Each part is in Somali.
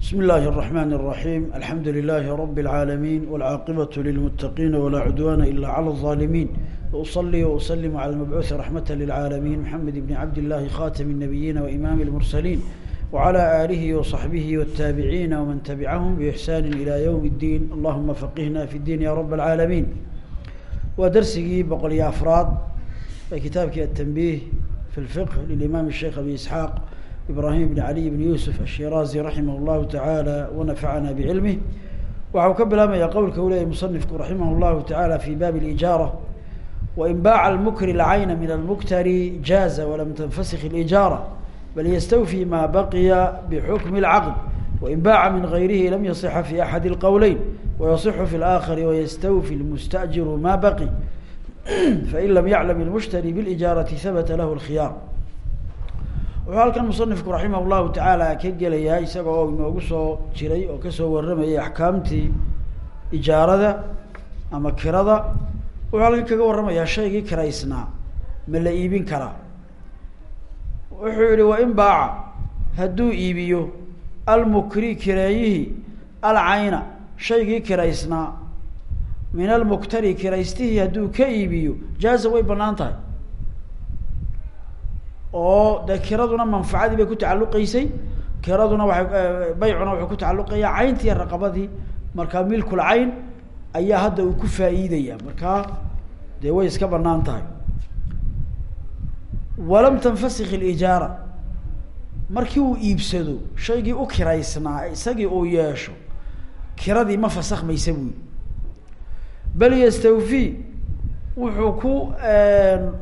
بسم الله الرحمن الرحيم الحمد لله رب العالمين والعاقبة للمتقين ولا عدوان إلا على الظالمين وأصلي وأسلم على المبعوث رحمة للعالمين محمد بن عبد الله خاتم النبيين وإمام المرسلين وعلى آله وصحبه والتابعين ومن تبعهم بإحسان إلى يوم الدين اللهم فقهنا في الدين يا رب العالمين ودرسي بقول يا أفراد كتابك التنبيه في الفقه للإمام الشيخ أبي إسحاق إبراهيم بن علي بن يوسف الشيرازي رحمه الله تعالى ونفعنا بعلمه waxau ka bilaabmaya qowlka uu leeyay musanifku raximah اllahu taعalى fi bab اlijaarة wain baaca almukri lcayna min almuktari jaaza walam tanfasik اlijaarة bal ystawfي ma baqiya bxukmi اlcaqd wain baaca min gayrihi lam yasixa fi axadi اlqowleyn wayasixu fi اlآkhari wayastawfi اlmustaأjiru ma baqi fain lam yaclam اlmushtari bاlijaaraةi habata lahu اlkhiyaar wuxuu halkan musanifku raximah llahu tacaala ka gelayaa isaga oo inoogu soo jiray oo ka soo warramayay axkaamtii ijaarada ama kirada. Wuxuu halkan kaga warramayaa shaygii kiraysnaa ma la iibin karaa. Wuxuu yihi wa in baaca hadduu iibiyo almukri kireeyihii alcayna shaygii kiraysnaa. Min almuktari kiraystihii hadduu ka iibiyo jaaza way bannaan tahay oo de kiraduna manfacadii bay ku tacalluqeysay kiraduna waay baycuna wuxuu ku tacalluqayaa cayntii raqabadii. Markaa milkul cayn ayaa hadda uu ku faa'iidaya. Markaa dee way iska bannaan tahay. Walam tanfasik ilijaara markii uu iibsado shaygii u kiraysnaa isagii uu yeesho kiradii ma fasakmaysa buyi bal yastawfi wuxuu ku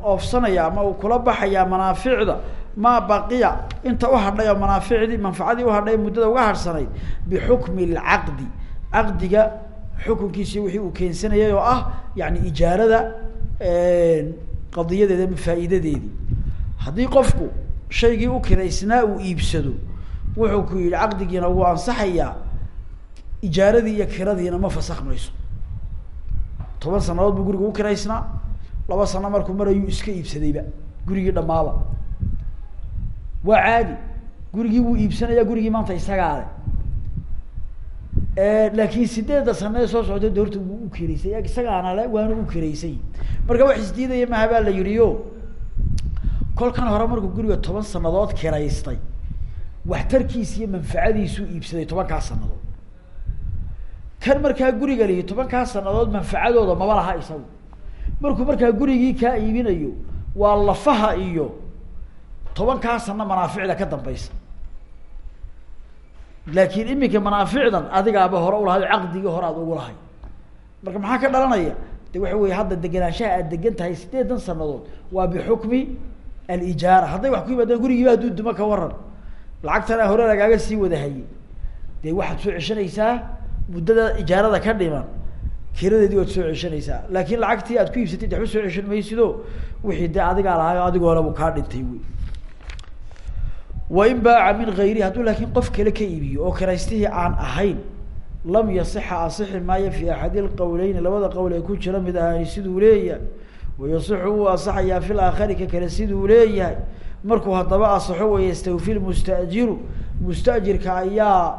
oofsanaya ama uu kula baxayaa manaaficda maa baqiya. Inta uhadhay oo manaaficdii manfacadii uhadhay muddada uga harhsanayd bixukmi lcaqdi. Caqdiga xukunkiisi wixii uu keensanayay oo ah yani ijaarada qadiyadeeda ama faa'iidadeedii. Qofku shaygii u kiraysnaa uu iibsado wuxuu ku yihi caqdigiina wuu ansaxayaa ijaaradii iyo kiradiina ma fasakmayso toban sanadood buu guriga u kiraysnaa laba sano markuu marayuu iska iibsadayba. Gurigii dhamaaba waa caadi. Gurigii wuu iibsanaya gurigii maanta isagaa le laakiin sideedda sanee soo socda de horta wuu u kiraysay isagaana le waana u kiraysay marka wax isdiidaya maha baa la yihi o kolkan hore markuu guriga toban sanadood kiraystay waxtarkiisi iyo manfacadiisuu iibsaday tobankaa sanadood kan markaa guriga lihi tobankaa sanadood manfacadooda maba laha isagu. Markuu markaa gurigii kaa iibinayo waa lafaha iyo tobankaa sana manaaficda ka dambaysa. Laakiin iminka manaaficdan adigaaba hore ulahay caqdigii hore aad ugu lahay marka maxaa ka dhalanaya? De waxa wey hadda degenaanshaha aad degan tahay sideedan sanadood waa bixukmi alijaara. Hadday wax ku yimaadaan gurigiiba hadduu duma ka waran lacagtana hore lagaaga sii wada hayay. Dee waxaad soo ceshanaysaa muddada ijaarada ka dhiman kiradeedii waad soo ceshanaysaa. Laakin lacagtii aad ku iibsatay waxba soo ceshan maysido wixii dee adigaa lahaay o adigoolabuu kaa dhintay wy wain baaca min gayri hadduu laakiin qof kale ka iibiyo oo kiraystihii aan ahayn lam yasixa asixi maayo fi axadi lqowleyni labada qowl ee ku jira mid ahaani siduu leeyahay. Wayasixu wuu asaxayaa fi laakhari ka kale siduu leeyahay. Markuu haddaba asaxo wayastawfi lmustajiru mustajirka ayaa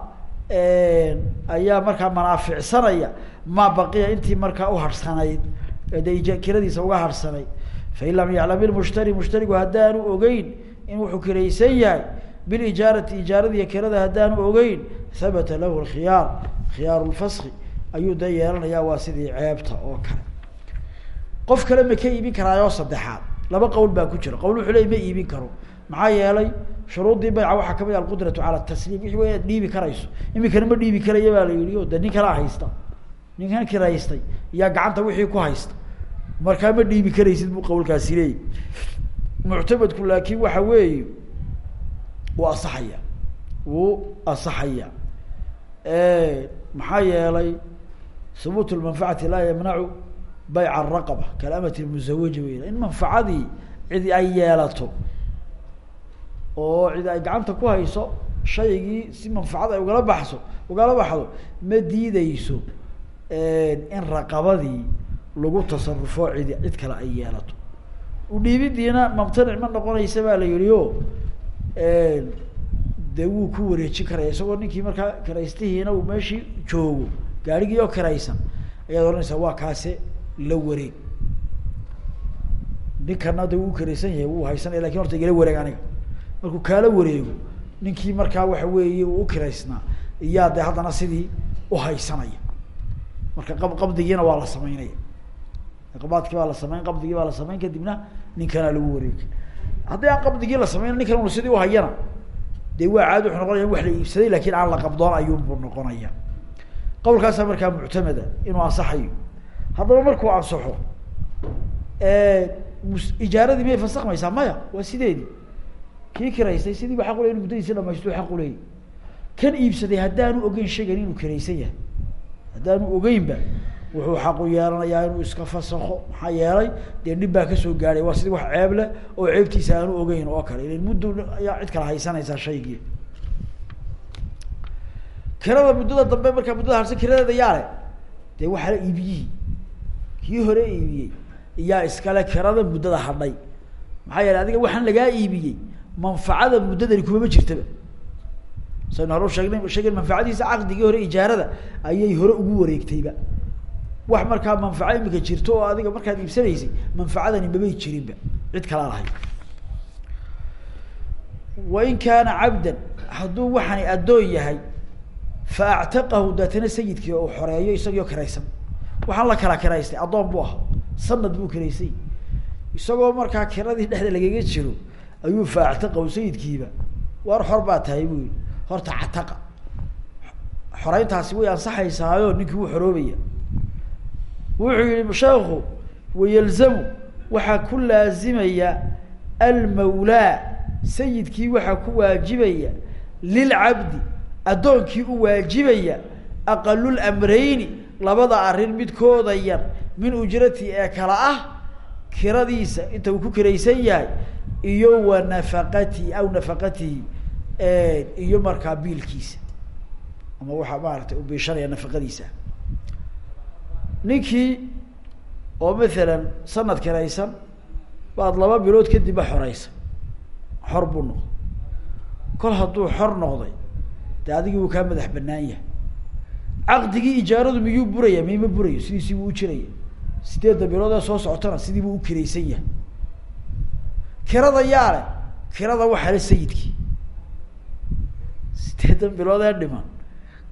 ayaa markaa manaaficsanaya maa baqiya intii markaa uharsanayd de kiradiisa uga harsanayd fain lam yaclam ilmushtari mushtarigu haddaanu ogeyn in wuxuu kiraysan yahay bilijaarati ijaaradiiyo kirada haddaanu ogeyn habata lahu lkhiyaar khiyaaru lfaski ayuu dee yeelanayaa waa sidii ceebta oo kale. Qof kale ma ka iibin karaayoo saddexaad laba qowl baa ku jira. Qowl wuxuu ley ma iibin karo. Maxaa yeelay shuruuddii bayca waxaa ka mid ah alqudratu cala tasliim wixii way dhiibi karayso. Iminkana ma dhiibi karaya baa la yihi o de nin kalaa haysta ninkan kiraystay iyaa gacanta wixii ku haysta. Markaa ma dhiibi karaysid buu qawlkaasi leeyay. Muctamadku laakin waxa weeye wuu asaxaya wuu asaxaya maxaa yeelay hubuut lmanfacati laa yamnacu bayca araqaba kalamati lmuzawaji wey in manfacadii cidi ay yeelato oo cidi ay gacanta ku hayso shaygii si manfacad ay ugala baxso ugala baxdo ma diideyso in raqabadii lagu tasarufo cidi cid kale ay yeelato. Udhiibidiina mumtanic ma noqonaysa baa la yihi o dee wuu ku wareejin karaya isagoo ninkii markaa karaystihiina uu meeshii joogo gaarigii oo karaysan ayaad ohanaysaa waa kaase la wareeg. Ninkana de wuu karaysan yahay wuu haysanaya laakiin horta igala wareeg aniga markuu kaala wareego ninkii markaa waxa weeye uu ukiraysnaa iyaa de haddana sidii uhaysanaya marka qab qabdigiina waa la sameynaya qabaadkii baa la sameyn qabdigii baa la sameyn kadibna ninkanaa lagu wareegi. Haddii aan qabdigii la sameyn ninkan unu sidii uhayana dee waa caadi wuxuu noqonaya wax la iibsaday laakiin aan la qabdoon ayuunbuu noqonaya qawlkaasa markaa muctamada inuu ansaxayo. Haddaba markuu ansaxo ijaaradii miyay fasakmaysaa maya waa sideedii kii kiraystay sidiiba xaq uley inu muddadiisi dhamaysto xaq uleeyay kan iibsaday haddaanu ogeyn shaygan inuu kiraysan yahay. Haddaanu ogeynba wuxuu xaqu yeelanayaa inuu iska fasakho. Maxaa yeelay dee dhib baa ka soo gaadhay waa sidii wax ceeb leh oo ceebtiisa aanu ogeyn oo kale. Ilan muddo ayaa cid kala haysanaysaa shaygii kirada muddada dambe markaa muddada harsan kiradeeda yaale dee waxaa la iibiyihii kii hore iibiyey. Iyaa iskale kirada muddada hadhay. Maxaa yeelay adiga waxaan lagaa iibiyey manfacada muddadani kumama jirtaba saynu hore usheegnay sheegen manfacadiisa caqdigii hore ijaarada ayay hore ugu wareegtayba. Wax markaa manfaco imika jirto oo adiga markaad iibsanaysay manfacadani mamay jirinba. Cid kalaa lahay wain kaana cabdan hadduu waxani addoon yahay fa actaqahu deetana sayidkii uu xoreeyo isagoo kiraysan waxaan la kala kiraystay addoon buu ahaa sanad buu kiraysay. Isagoo markaa kiradii dhexda lagaga jiro ayuu fa actaqahu sayidkiiba. War xor baa tahay bu yihi horta cataqa. Xoreyntaasi way ansaxaysaayo ninkii wuu xoroobaya. Wuxuu yihi sheekhu wayalzamu waxaa ku laazimaya almawlaa sayidkii waxaa ku waajibaya lilcabdi addoonkii u waajibaya aqalulamrayni labada arrin midkooda yar min ujrati ee kala ah kiradiisa. Inta uu ku kiraysan yahay iyo wa nafaqatihi aw nafaqatihi iyo markaa biilkiisa. Ama waxaa maaragtay u biishanaya nafaqadiisa. Ninkii oo mathalan sanad kiraysan baad laba bilood kadibba xoreysa xor buu noqday. Kol hadduu xor noqday de adigii wuu kaa madax banaan yahay. Caqdigii ijaaradu miyuu buraya? Miyma burayo? Sidiisii buu u jiraya sideedda bilood ee soo socotana sidii buu u kiraysan yahay kirada yaale kirada waxaa le sayidkii sideedan bilood ee dhiman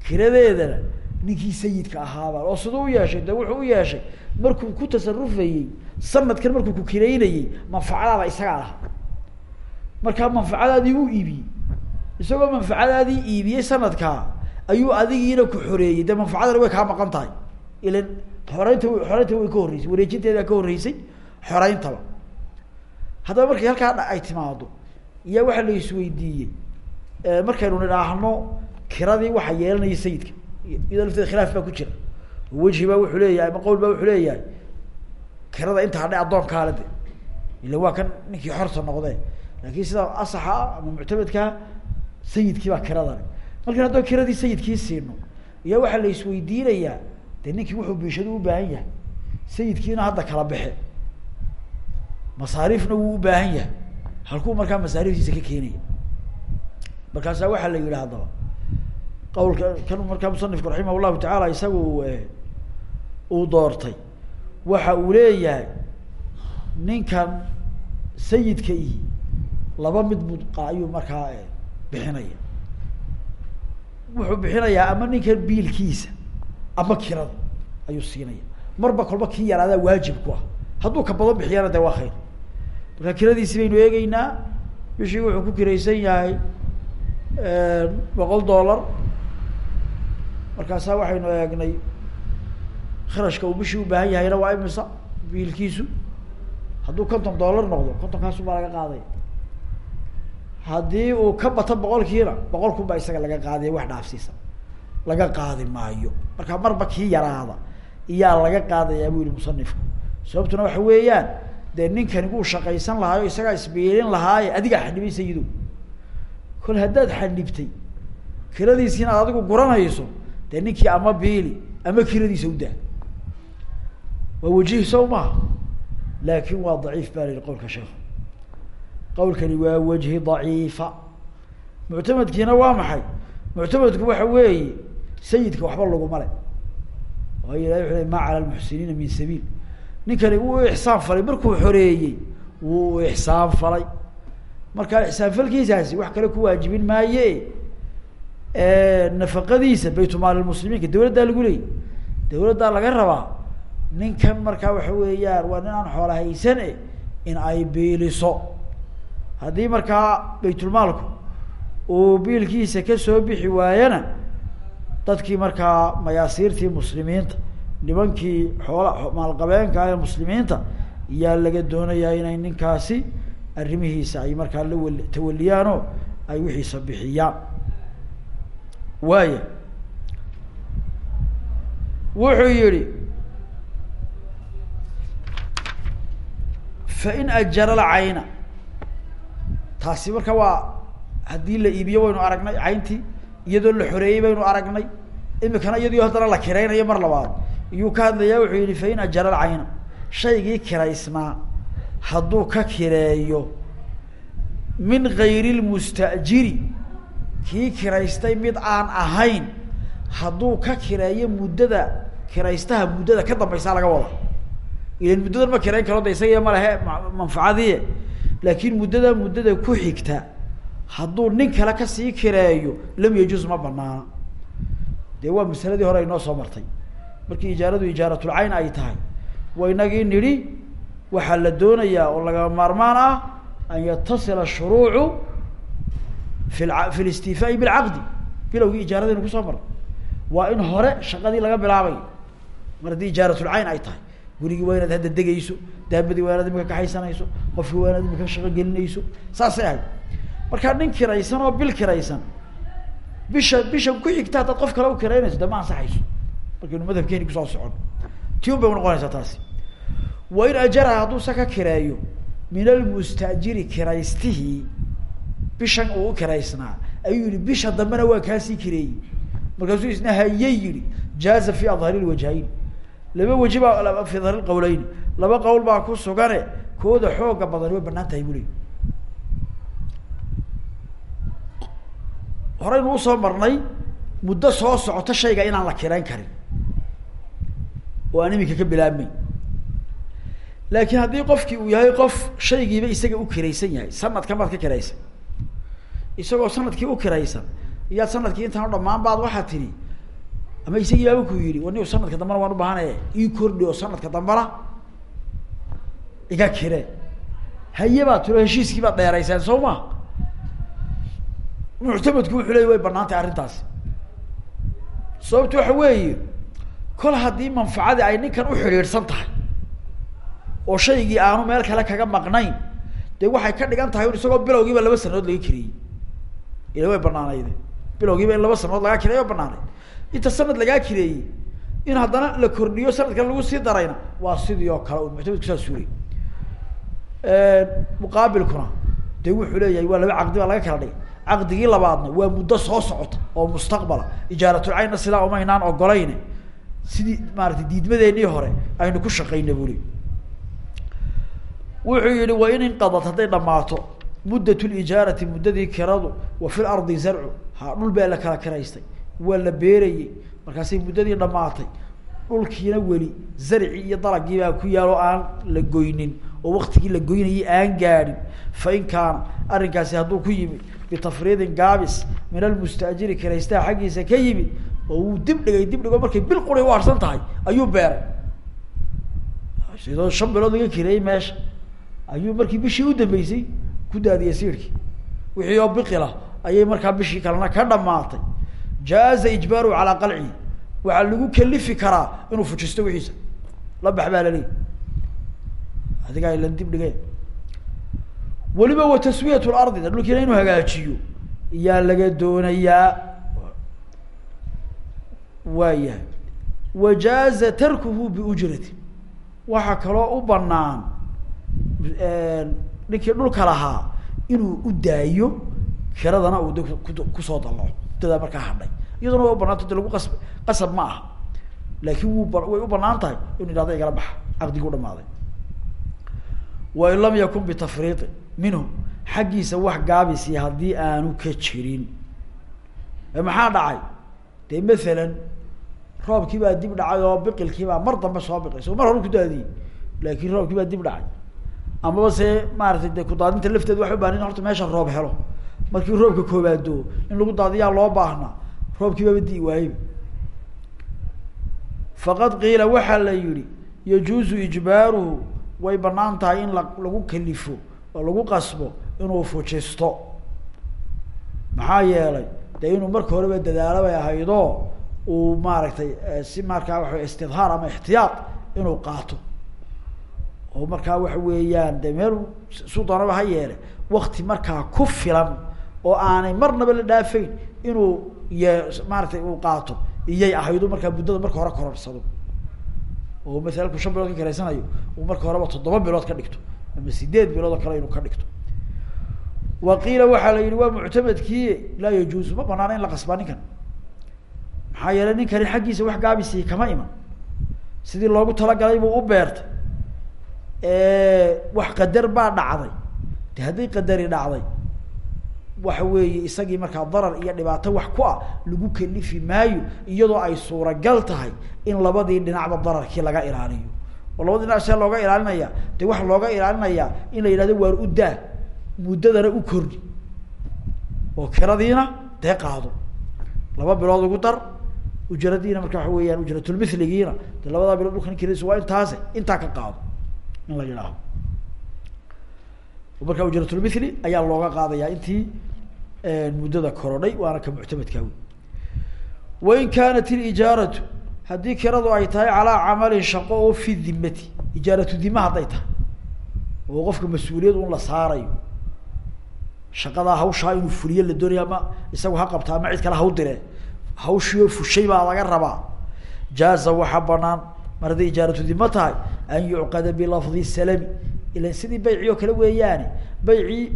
kiradeedana ninkii sayidka ahaabaa oo siduu u yeeshay de wuxuu u yeeshay markuu ku tasarufayey sanadkan markuu ku kiraynayey manfacadaada isagaa lahaa. Markaa manfacadaadii wuu iibiyey. Isagoo manfacadaadii iibiyey sanadkaa ayuu adigiina ku xoreeyey. Dee manfacadani way kaa maqan tahay. Ilan xoreynta xoreynta way ka horreysay. Wareejinteedaa ka horreysay xoreyntaba haddaba markay halkaa ay timaado iyaa waxaa la isweydiiyey markaynu nidhaahno kiradii waxaa yeelanaya sayidka. Iyadoo lafteeda khilaaf baa ku jira. Wejhi baa wuxuu leeyahay ama qowl baa wuxuu leeyahay kirada inta hadhay addoonkaale de. Ila waa kan ninkii xorta noqdee laakin sida asaxa ama muctamedkaa sayidkii baa kiradani markan haddoo kiradii sayidkii siino iyaa waxaa la isweydiinayaa de ninkii wuxuu biishadu u baahan yahay sayidkiina hadda kala baxe masaariifna wuu u baahan yahay. Halkuu markaa masaariiftiisa ka keenaya. Markaasaa waxaa la yidhi haddaba qawlka kan markaa musanifku raximah llahu tacaala isagu uu doortay. Waxa uu leeyahay ninkan sayidka ihi laba mid bud ayuu markaa bixinaya. Wuxuu bixinayaa ama ninkan biilkiisa ama kirada ayuu siinaya. Marba kolba kii yaraadaa waajib ku ah. Hadduu ka badan bixiyana de waa khayr marka kiradiisi baynu eegeynaa bishii wuxuu ku kiraysan yahay boqol dollar. Markaasaa waxaynu eegnay kharashka uu bishii u baahan yahayna waa imisa biilkiisu. Hadduu konton dollar noqdo kontonkaasu baa laga qaadaya haddii uu ka bato boqolkiina boqol kun baa isaga laga qaadaya wax dhaafsiisa. Laga qaadi maayo. Marka marba kii yaraada iyaa laga qaadayaa bu yihi musanifku. Sababtuna waxa weeyaan dee ninkani wuu shaqaysan lahaayo isagaa isbiilin lahaaye adigaa xanibay sayido kol haddaad xanibtay kiradiisiina ad adigu guranayso dee ninkii ama biili ama kiradiisa udaa waa wajihi sow maha laakin waa daciif ba la yihi qowlka sheekhu. Qawlkani waa wajhi daciifa. Muctamadkiina waa maxay? Muctamadku waxa weeye sayidka waxba laguma le waayo ilahi wuxu ma cala lmuxsiniina min sabiil ninkani wuu ixsaan falay markuu xoreeyey wuu ixsaan falay. Marka ixsaan falkiisaasi wax kale ku waajibin maaye. Nafaqadiisa baytumaal muslimiinka dawladdaa lagu leeyay. Dawladdaa laga rabaa ninkan markaa waxa weeyaan waa nin aan xoola haysan in ay biiliso. Haddii markaa baytulmaalku uu biilkiisa ka soo bixi waayana dadkii markaa mayaasiirtii muslimiinta nimankii xoola maalqabeenka ee muslimiinta yaa laga doonayaa inay ninkaasi arrimihiisa ay markaa la wal tawaliyaanoo ay wixiisa bixiyaan. Waaya wuxuu yihi fain ajara lcayna taasi marka waa haddii la iibiyo waynu aragnay cayntii iyadoo la xoreeyey baynu aragnay imikana iyadoo haddana la kiraynayo mar labaad iyuu ka hadlayaa wuxuu yihi fain ajara lcayna shaygii kiraysnaa hadduu ka kireeyo min gayri lmustajiri kii kiraystay mid aan ahayn hadduu ka kireeyo muddada kiraystaha muddada ka dambaysaa laga wada. Ilan muddadan ma kirayn karo de isaga ma lehe manfacadii laakin muddada muddada ku xigta hadduu nin kale ka sii kireeyo lam yajuz ma banaana dee waa masaladii hore ay noo soo martay markii ijaaradu ijaaratulcayn ay tahay. Wa inagii nidhi waxaa la doonayaa oo laga maarmaan ah an yatasila shuruucu fi fi listifaai bilcaqdi bilowgii ijaaradaynu ku soo marnay waa in hore shaqadii laga bilaabay. Mar haddii ijaaratulcayn ay tahay gurigii waa inaad hadda degayso daabadii waa inaad imika kaxaysanayso qofkii waa inaad imika shaqo gelinayso saasay ahayd. Markaa nin kiraysan oo bil kiraysan bisha bishan ku xigta haddaad qof kale u kiraynayso de ma ansaxayso markaynu madhabkeeni ku soo socon. Ti un bay unoqonaysaa taasi. Wa in ajaraha hadduu sa ka kireeyo min almustajiri kiraystihii bishan uu u ayuu yihi bisha dambena waa kaasii kireeyey. Markaasuu isna hayay yihi jaaza fi adhari lwajhayn laba waji baa fi adhari lqawleyn laba qowl baa ku sugane kooda xooga badani way bannaan tahay buli. Horeynu u soo marnay muddo soo socota shayga inaan la kirayn karin oo aan iminka ka bilaabmay. Laakiin haddii qofkii uu yahay qof shaygiiba isaga u kiraysan yahay sanadkan baad ka kiraysan. Isagoo sannadkii u kiraysan iyaad sannadkii intaan o dhamaan baad waxaa tidhi ama isagii baaba ku yidhi wani sanadka dambena waan ubaahanaye ii kordhi sanadka dambena iga kire. Haye baad heshiiskii baad dheerayseen soo ma? Muctamadku wuxuu leey way bannaan tahay arrintaasi. Sababtu waxa weeye kol haddii manfacadii ay ninkan u xidhiidhsan tahay oo shaygii aanu meel kale kaga maqnayn dee waxay ka dhigan tahay un isagoo bilowgiiba laba sanadood laga kiriyey. Ila way banaanayde bilowgiiba in laba sanadood lagaa way banaanayd inta sanad lagaa kireeyey in haddana la kordhiyo sanadkan lagu sii darayna waa sidii oo kale un muctamadku saa suuray muqaabilkuna dee wuxuu leeyahay waa laba caqdi laga kala dhigay. Caqdigii labaadna waa muddo soo socota oo mustaqbala. Ijaaratulcaynna sidaa umaynaan ogolayne sidii maaratay diidmadeenii hore aynu ku shaqayna buli wuxuu yihi wa in inqadad hadday dhamaato muddat lijaarati muddadii kiradu wa fi lardi zarcu. Ha dhul baa la kala kiraystay waa la beerayey. Markaasay muddadii dhamaatay dhulkiina weli zarci iyo dalagii baa ku yaal aan la goynin oo waktigii la goynayay aan gaadhin fa in kaana arrinkaasi hadduu ku yimid bitafriidin gaabis min almustajiri kiraystaha xaggiisa ka yimid oo uu dib dhigay dib dhigo markay bil quri u harsan tahay ayuu beeray. Sidoo shan bilood laga kireeyey meesha ayuu markii bishii udambeysay ku daadiyey siirkii wixii oo biqila ayay markaa bishii kalena ka dhamaatay jaaza ijbaaru calaa qalcihi waxaa lagu kalifi karaa inuu fujisto wixiisa. La bax baa laleeyahy adigaa ilan dib dhigeen weliba wa taswiyat lardi dhulkiina inuu hagaajiyo iyaa laga doonayaa waayahay. Wajaaza tarkuhu biujrati waxaa kaloo u banaan ninkii dhulka lahaa inuu u daayo kiradana uu ku soo dalaco muddadaa markaa hadhay. Iyaduna way u banaanta de lagu qas qasab ma aha. Laakin wuu way u bannaan tahay inu idhahdo igala baxa caqdigii dhamaaday wain lam yakun bitafriiطin minhu xaggiisa wax gaabisi haddii aanu ka jirin. Maxaa dhacay? Dee masalan roobkii baa dib dhacay oo biqilkii baa mar dambe soo biqay so mar hore ku daadiyey laakin roobkii baa dib dhacay. Amaba se maaratay de kudaadinta lafteed waxay ubaahan horta meesha roob helo. Markii roobka koobaado in lagu daadiyaa loo baahnaa roobkii baaba di waayeyba faqad qiila waxaa la yihi yajuuzu ijbaaruhu way bannaan tahay in la lagu kalifo oo lagu qasbo inuu fujisto maxaa yeelay de inuu marka horeba dadaalo bay ahaydoo uu maaragtay si markaa waxa istidhaar ama ixtiyaad inuu qaato. Oo markaa waxa weeyaan de meel su doonaba ha yeele wakti markaa ku filan oo aanay marnaba la dhaafayn inuu ye maaratay uu qaato iyay ahaydu markaa muddada marka hore kororsado oo masala ku shan bilood ka karaysanayo uu marka horeba toddoba bilood ka dhigto ama sideed bilood oo kale inuu ka dhigto. Wa qiila waxaa la yihi waa muctamadkii laa yajuuzu. Ma banaana in la qasbaa ninkan maxaa yeelay ninkani xaggiisa wax gaabisi kama iman. Sidii loogu talagalay buu u beertay. Wax qadar baa dhacday. De hadday qadari dhacday waxa weeye isagii markaa darar iyo dhibaato wax ku ah lagu kalifi maayo iyadoo ay suuragal tahay in labadii dhinacba dararkii laga ilaaliyo. Oo labadii dhinac see looga ilaalinaya de waxa looga ilaalinayaa in la yidhahdo waar u daa muddadana u kordhi oo kiradiina dee qaado. Laba bilood ugu dar ujradiina marka waxa weeyaan ujratulmithligiina de labadaa bilood dhulkan kiradiisu waa intaase intaa ka qaado in la yidhaaho. Marka ujratulmithli ayaa looga qaadayaa intii muddada korodhay waana ka muctamadkaa wey wain kaanat ilijaaratu haddii kiradu ay tahay calaa camalin shaqo oo fi dimati ijaaratu dima hadday tahay oo qofka mas'uuliyad un la saarayo shaqadaa hawshaa inuu fuliyo la doonaya ama isagu ha qabta ama cid kale haw dire hawshiioo fushay baa laga rabaa. Jaaza waxa banaan mar ijaaratu dima tahay an yucqada bilafdi salami. Ilan sidii bayci oo kale weeyaane baycii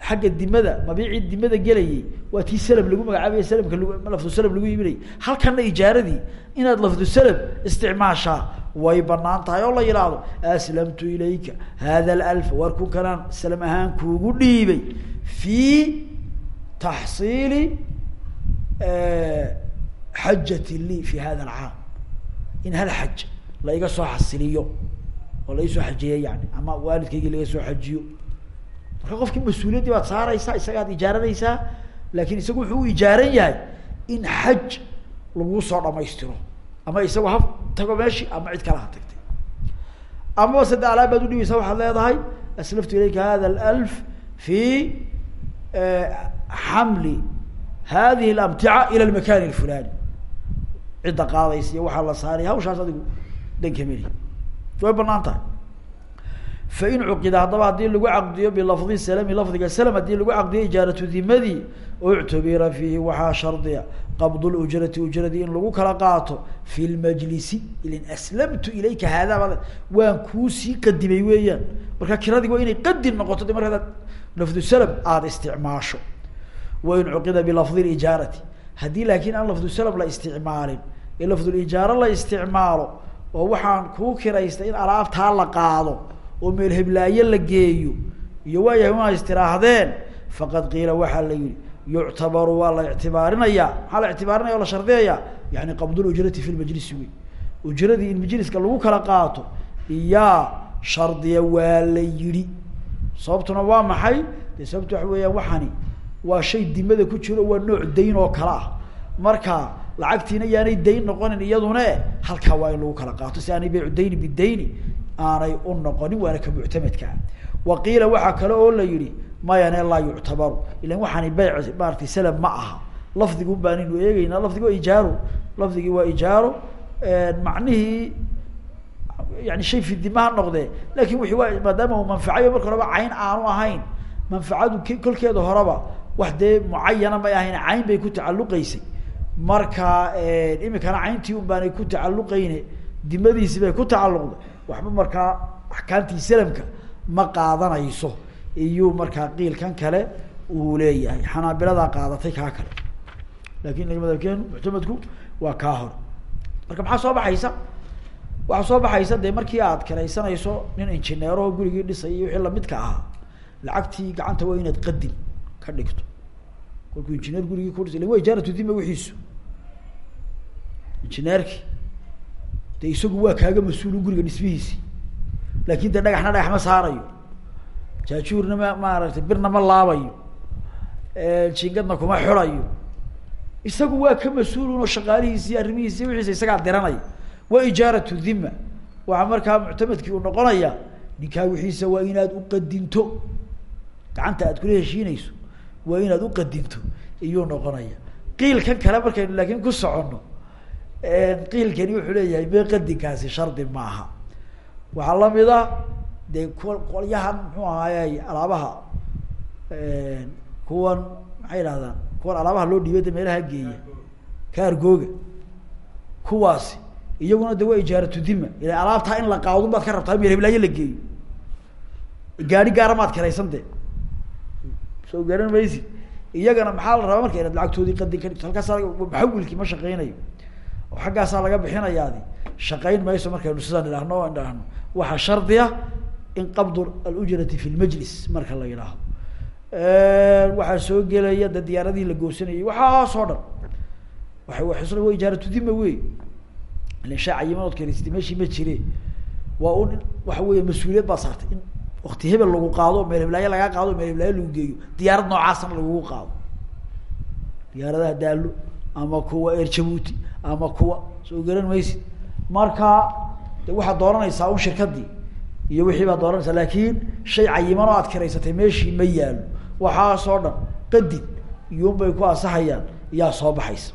xagga dimada mabiicii dimada gelayay waa tii salam lagu magacaabaya salamka lag lafdu salam lagu iibinayay. Halkana ijaaradii inaad lafdu salam isticmaashaa way bannaan tahay oo la yidhaahdo aslamtu ilayka hada alf waar kun kanaan salam ahaan kuugu dhiibay. Fi taxsiili xajati li fi hada alcaam. In hal xaj la iga soo xasiliyo oo la isoo xajiye yani ama waalidkaygii laga soo xajiyo. Marka qofkii mas'uuliyaddii baad saaraysaa isagaad ijaaranaysaa laakin isagu wuxuu u ijaaran yahay in xaj laguu soo dhamaystiro. Ama isagu ha tago meeshii ama cid kale ha tagtay. Amaba sadde alaab baad udhibaysaa waxaad leedahay aslaftu ilayka hada alf fi xamli hadihi اlamtica ila lmakan اlfulani cidda qaadaysa iyo waxaa la saaraya hawshaas adigu danka meli way bannaan tahay fain cuqida haddaba haddii lagu caqdiyo bilafdi salami lafdiga salam haddii lagu caqdiyo ijaaratu dimadii uctubira fiihi waxaa shardiya qabd lujrati ujradii in lagu kala qaato fi lmajlisi ilin aslamtu ilayka haadaaba waan kuusii qadimay weeyaan marka kiradii waa inay qadi noqoto de markaad lafdu salam aada isticmaasho wain cuqida bilafdi lijaarati. Haddii laakiin aan lafdu salam la isticmaalin ee lafdulijaaro la isticmaalo oo waxaan kuu kiraystay in alaabtaa la qaado oo meel heblaaye la geeyo iyo waayahay una istiraahdeen faqad qiila waxaa la yihi yuctabaru waa la ictibaarinaya maxaa la ictibaarinaya o la shardiyaya yani qabdulujrati fi lmajlisi wey ujradii in majliska lagu kala qaato iyaa shardiya waa la yihi sababtuna waa maxay? De sababtu waxa weeyaan waxani waa shay dimada ku jiro waa nooc dayn oo kale ah. Marka lacagtiina yaanay dayn noqonin iyadune halkaa waa in lagu kala qaato. Si aanay baycu dayni bidayni aanay u noqonin waana ka muctamadkaa wa qiila waxaa kale oo la yihi mayane laa yuctabaru. Ilan waxaani bayc maarata salam ma aha. Lafdigun baanaynu eegeynaa lafdigi waa ijaaro waa ijaaro macnihii yani shay fidima ha noqdee laakiin wixii waa maadaama uu manfacayo marka horeba cayn aanu ahayn manfacadu kolkeeda horeba wax dee mucayana may ahayn cayn bay ku tacalluqeysay marka imikana cayntii un baanay ku tacalluqeyne dimadiisi bay ku tacalluqday. Waxba markaa axkaamtii salamka ma qaadanayso. Iyuu markaa qiilkan kale uu leeyahay. Xanaabiladaa qaadatay kaa kale. Lakin inaga madhabkeenu muctamadku waa kaa hor. Marka maxaa soo baxaysa? Waxaa soo baxaysa dee markii aad kiraysanayso nin injineero gurigii dhisay iyo wixii lamidka ahaa lacagtii gacanta waa inaad ka dhigto. Kolkuu injineer gurigii kudhis ila waa ijaaratu dima wixiisu injineerki de isagu waa kaaga mas'uulu guriga dhismihiisi. Laakin de dhagaxna dhagax ma saarayo. Jaajuurna ma maaragtay birna ma laabayo. Jingadna kuma xulayo. Isagu waa ka mas'uulun oo shaqaalihiisi arrimihiisi wixiisa isagaa diranaya waa ijaaratu dhima waxaa markaa muctamadkii uu noqonaya ninkaa wixiisa waa inaad uqadinto gacanta aad kula heshiinayso waa inaad uqadinto iyuu noqonaya. Qiilkan kale markaynu laakin ku soconno qiilkani wuxuu leeyahay be qadinkaasi shardi maaha. Waxaa la mid a dee qolyahan muxuu ahaayey alaabaha kuwan maxay idhahdaan kuwan alaabaha loo dhiibay de meelaha geeya kaargooga. Kuwaasi iyaguna de waa ijaaratu dima alaabtaa in la qaadun baad ka rabtaa meel heblaayo la geeyo. Gaari gaara maad karaysan de soo garan maysi iyagana maxaa la rabaa marka inaad lacagtoodii qadin ka dhigto halkaasa maxawilkii ma shaqeynayo. Oo xaggaasaa laga bixinayaadi shaqayn mayso markaynu sidaan idhaahno o idhaahno. Waxaa shardi ah in qabdu alujrati fi lmajlis marka la yidhaahdo. Waxaa soo gelaya de diyaaradihii la goosanayay waxaasoo dhan. Waay wa waa ijaaratu dima wey. Ilan shaa cayimanood keenaysatay meeshii ma jire. Waa waxa weya mas'uuliyad baa saartay wakti hebel lagu qaado meel heblaayo lagaa qaado meel heblaayo lagu geeyo. Diyaarad noocaasna lagugu qaado. Diyaaradaha daalo ama kuwa air jabuuti ama kuwa soo garan maysid marka de waxaad dooranaysaa un shirkadii iyo wixii baad dooranaysaa laakin shay cayiman oo aad kiraysatay meeshii ma yaalo waxaasoo dhan qadid iyuun bay ku ansaxayaan iyaa soo baxaysa.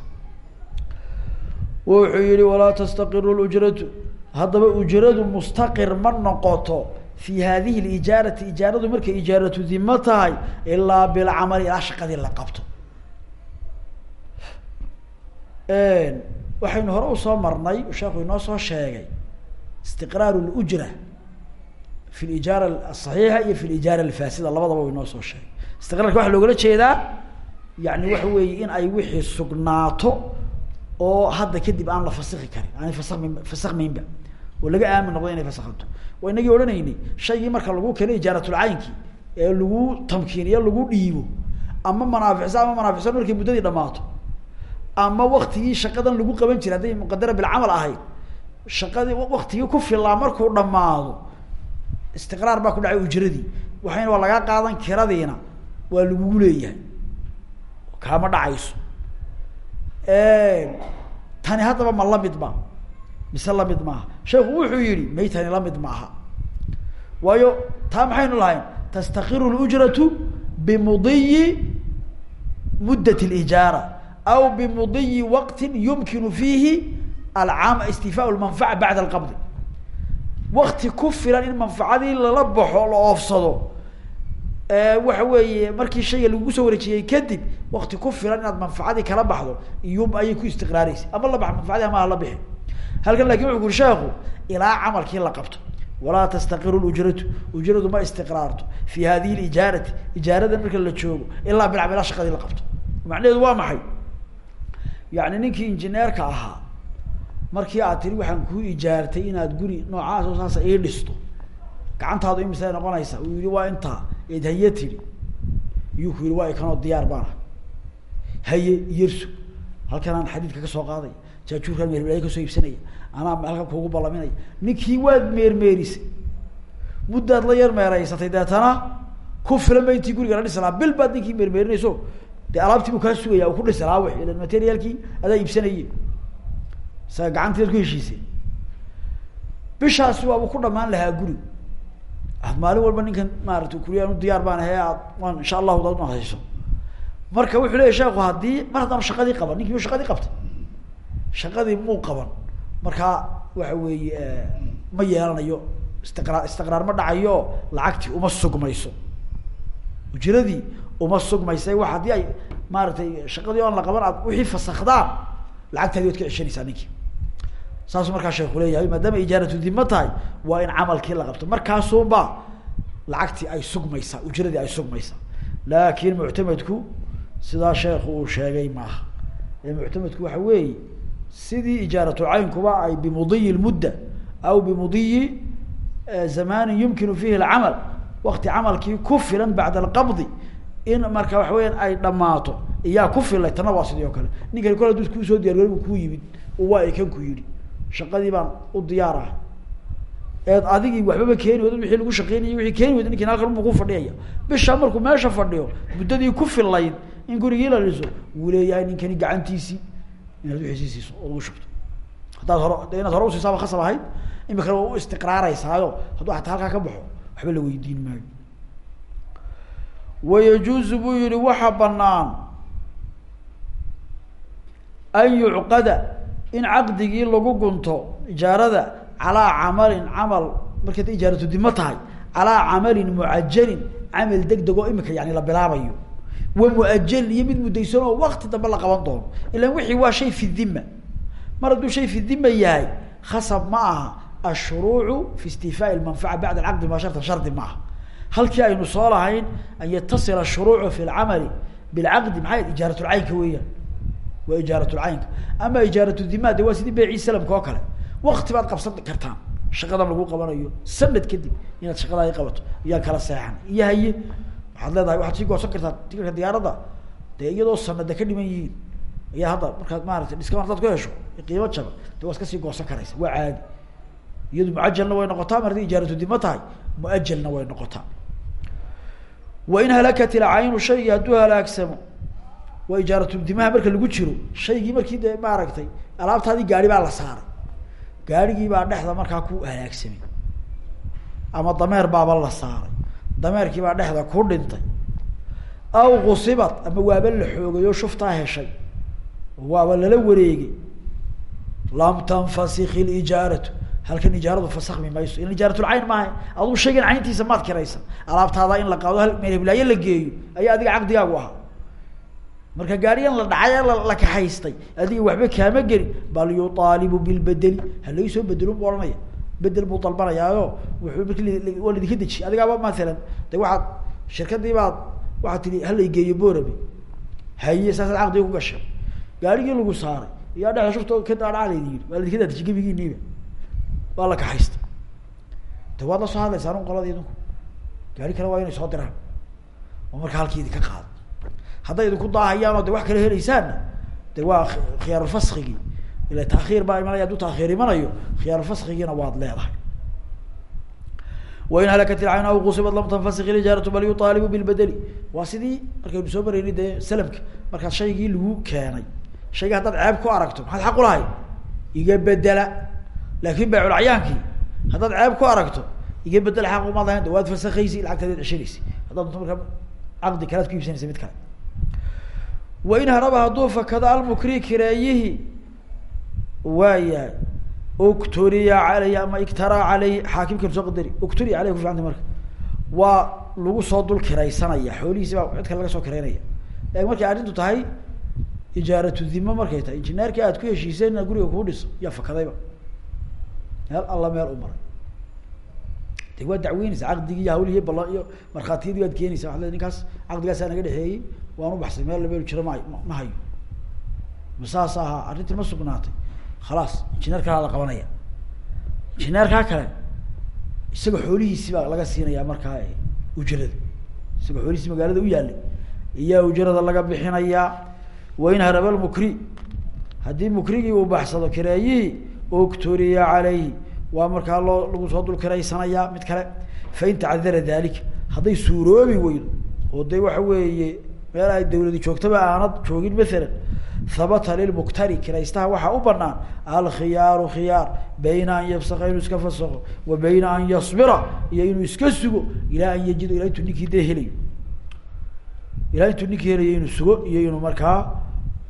Wuxuu yihi walaa tastaqiru lujratu haddaba ujradu mustaqir ma noqoto fi hadihi lijaarati ijaaradu markay ijaaratu dimo tahay ilaa bilcamali ilaa shaqadii la qabto waxaynu hore u soo marnay sheekhu inoo soo sheegay istiqraar lujra fi lijaara asaxiixa iyo fi lijaara alfaasida labadaba inoo soo sheegay istiqraarka waxaa loogala jeedaa yani waxa weeye in ay wixii sugnaato oo hadda kadib aan la fasiki karin aanay fasakmin fasakmaynba oo laga aamin noqdo inay fasakhanto waa inagii odhanaynay shaygii marka lagu keeno ijaaratulcaynkii ee lagu tamkiiniyo lagu dhiibo ama manaaficsa ama manaaficsan markay muddadii dhamaato ama waktigii shaqadan lagu qaban jiray hadday muqadara bilcamal ahayd shaqadii waktigii ku filaa markuu dhamaado istiqraar baa ku dhacay ujradii. Waxayna waa lagaa qaadan kiradiina waa lagugu leeyahay. Kaama dhacayso. Tani haddaba ma la mid ba mise la mid maaha. Sheekhu wuxuu yihi may tani la mid maaha. Waayo taa maxaynu lahayn? Tastakiru lujratu bimudiyi muddat lijaara aw bimudiyi waqti yumkinu fiihi alcaam istifaa lmanfaca bacda alqabdi. Wakti ku filan in manfacadii lala baxo la oofsado waxa weeye markii shayga lagu soo wareejiyey kadib wakti ku filan inaad manfacadii kala baxdo iyum ayay ku istiqraareysa ama la bax manfacadii ama hala bixi halkan laakiin wuxu kuri sheekhu ilaa camalkii la qabto walaa tastaqiru lujratu ujradu ma istiqraarto. Fi hadihi lijaarati ijaarada marka la joogo ilaa bilcam ilaa shaqadii la qabto. Macnaheedu waa maxay? Yani ninkii injineerka ahaa markii aad tiri waxaan kuu ijaartay inaad guri noocaas oo saasa ii dhisto. Gacantaadu imisay noqonaysa uu yihi waa intaa eed haye tiri iyuu ku yihi waa ikanoo diyaar baana. Haye iyarsu halkanaan xadiidka ka soo qaadaya jaajuurkaan meermeeraya ka soo iibsanaya. Anaa halkan kuugu ballaminaya. Ninkii waad meermeerisay muddaad la yar meeraysatay deetana ku filan ba guriga la dhisi bil baad ninkii meermeerinayso dee alaabtii buu kaa sugaya uu ku dhisi lahaa wi ilan materialkii adaa iibsanaye isaga gacantii ad ku heshiisay bishaasi waabuu ku dhamaan lahaa guri. Ad maalin walba ninkan maarata kuriyaanu diyaar baan ahe aad insha allahu daad hayso. Marka wuxuu leya sheeku haddii mar haddaanu shaqadii qaban ninki u shaqadii qabtay shaqadii muu qaban. Markaa waxa weeye ma yeelanayo istiqraar istiqraar ma dhacayo lacagtii uma sugmayso. Ujiradii uma sugmaysa wa haddii ay maaratay shaqadii oon la qaban aad wixii fasakdaan lacagtaadi waad ka ceshanaysaa ninkii. Saasuu markaa sheeku leeyahay maadaama ijaaratu dima tahay waa in camalkii la qabto. Markaasuba lacagtii ay sugmaysaa ujradii ay sugmaysaa. Laakin muctamedku sidaa sheekhu uu sheegay maaha. Ee muctamedku waxa weeye sidii ijaaratucaynkuba ay bimudiyi lmudda aw bimudiyi zamanin yumkinu fihi alcamal wakti camalkii ku filan bacda alqabdi in marka waxa weyaan ay dhamaato iyaa ku filay tana waa sidii oo kale. Ninkani kol haduu ku soo diyargari bu kuu yimid waa ikan ku yidhi shaqadii baan u diyaar ah eed adigii waxbaba keeni wed wixii lagu shaqeynayay wixii keeni wed ninkin halkan bu ku fadhiyaya bisha markuu meesha fadhiyo ku in gurigii la leeyahay ninkani gacantiisii inaad wixiisii siiso ood ugu shubto. Haddaad hore inaad hore usiisaaba khasab ahayd imikana waa u istiqraaraysaayo hadduu ataa halkaa ka baxo waxba la weydiin maayo. Wayajuuzu buu yihi waxa banaan an yucqada in caqdigii lagu gunto ijaarada calaa camalin camal markay ijaaratu dimo tahay calaa camalin mucajalin camal deg deg oo imika yani la bilaabayo wa muajalin iyo mid mudaysan oo wakti dambe la qaban doono. Ilan wixii waa shay fi dhima mar hadduu shay fi dhima yahay khasab ma aha. Ashruucu fi istifaa lmanfaca bacda alcaqdi mubaasharatan shardi ma aha. Halkii aynu soo lahayn an yatasila shuruucu fi lcamali bilcaqdi maxay ijaaratulcaynka weeyaan. Waa ijaaratulcaynka ama ijaaratudima de waa sidii beecii salamka oo kale. Wakti baad qabsan kartaan. Shaqadan lagu qabanayo sanad kadib waxaad leedahay waxaad sii goosan kartaa tikarka diyaaradda dee iyadoo sanada ka dhiman yihiin ayaa hadda markaad maarata discount hadaad ku hesho qiimo jaba de waa iska sii goosan karaysa waa caadi. Iyadu mucajalna way noqotaa mar haddii ijaaratu dima tahay muajalna way noqotaa. Wain halakat ilcaynu shaygii hadduu halaagsamo waa ijaaratudimaha marka lagu jiro shaygii markii dee maaragtay alaabtaadii gaari baa la saaray. Gaarigii baa dhexda markaa ku halaagsamay ama dameer baaba la saaray dameerkii baa dhexda ku dhintay. Aw kusibat ama waaba la xoogay oo shuftaa heshay. Waaba lala wareegay. Lam tanfasik ilijaaratu halkan ijaaradu fasakmi mayso. In ijaaratulcayn maaha aduu shaygan cayntiisa maad kiraysan alaabtaada in la qaado hal meel hiblaayo la geeyo ayaa adiga caqdigaagu ahaa. Marka gaariyan la dhacay ee la kaxaystay. Adiga waxba kaama gelin. Bal yuaalibu bilbedeli halai soo bedelun bu ohanaya bedel buu dalbanayaayo. Wuxuu ladinka deji. Adigaaba maalan de waxaad shirkadii baad waxaad tihi hala geeyo borabe haye saasaad caqdiga ku gashay gaarigii lagu saaray. Iyaa dhexda shufta ka daadhaca laydin yiri waa ladinka dadeji gebigiiniiba waa la kaxaysta de waad la soo hadlaysaa un qolada idinku? Gaari kale waa inay soo diraan. Oo marka halkii idinka qaado hadday idinku daahayaan oo de wax kala helaysaanna de waa khiyaarulfaskigii ila takiir baa imanaya hadduu takiir imanayo khiyaarulfaskigiina waad leedahay. Wain halakat ilcayn aw qusibat lam tanfasik ilijaaratu bal yuaalibu bilbedeli waa sidii markaynu soo maraynay dee salamka markaad shaygii lagu keenay. Shayga haddaad ceeb ku aragto maxaad xaq ulahay iga bedela laakin bayculcayaankii haddaad ceeb ku aragto iga bedel xaq umaad lahayn waad fasakaysi lacagtaad ceshanaysa haddaad dunto marka caqdi kalead ku iibsanaysa mid kale. Wain haraba hadduu fakado almukri kireeyihi waa yahay ukturiya aleyhi ama iktaraa aleyhi xaakimkan soo qadari ukturiya aleyhi kuficanta marka. Waa lagu soo dul kiraysanaya xoolihiisi baa cid kale laga soo kiraynaya laakiin markay arrintu tahay ijaaratu dimo markay tahay injineerkii aad ku heshiiseen inaad guriga kuu dhiso yaa fakadayba. Meel alla meel u maray. De waa dacweyneysa caqdigii iyo hawlihii ballan iyo markhaatiyadii waad keenaysa waa le ninkaas caqdigaasaa naga dhexeeyey waan u baxsay meel lameel jiro ma ma hayo. Ma saas ahaa arrintii ma sugnaatay khalaas injineer kalaa la qabanaya injineerkaa kale isaga xoolihiisi baa laga siinaya markaa ujrada isaga xoolihiisi magaalada u yaalay iyaa ujrada laga bixinayaa wain haraba lmukri haddii mukrigii uu baxsado kireeyihii ukturiya calayhi waa markaa loo lagu soo dul kiraysanayaa mid kale fain tacadara dalika hadday suuroobi weydo oo de waxa weeye meel ay dawladi joogtaba aanad joogin maalan habata lilmuktari kiraystaha waxaa u banaan alkhiyaaru khiyaar bayna an yafsaka inuu iska fasako wa bayna an yasbira iyo inuu iska sugo ilaa an yajida ilaa intuu ninkii dee helayo. Ilaa intuu ninkii helayo inuu sugo iyo inuu markaa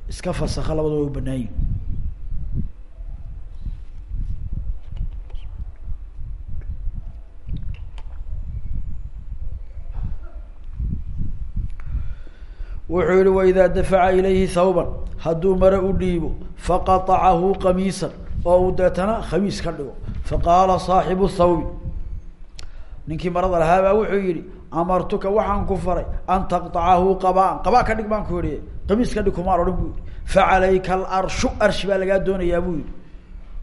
iska fasako labadaba u banaayi wuxuu yihi waidaa dafaca ilayhi thawban hadduu mare u dhiibo faqaacahu qamiisan oo uu deetana khamiis ka dhigo. Faqaala saaxibu thawbi ninkii marada lahaabaa wuxuu yihi amartuka waxaan ku faray an taqطacahu qabaan qabaa ka dhig baan ku yihi qamiis ka dhig kumaan odhan bu yihi facalayka alarshu arshi baa lagaa doonayaa buu yihi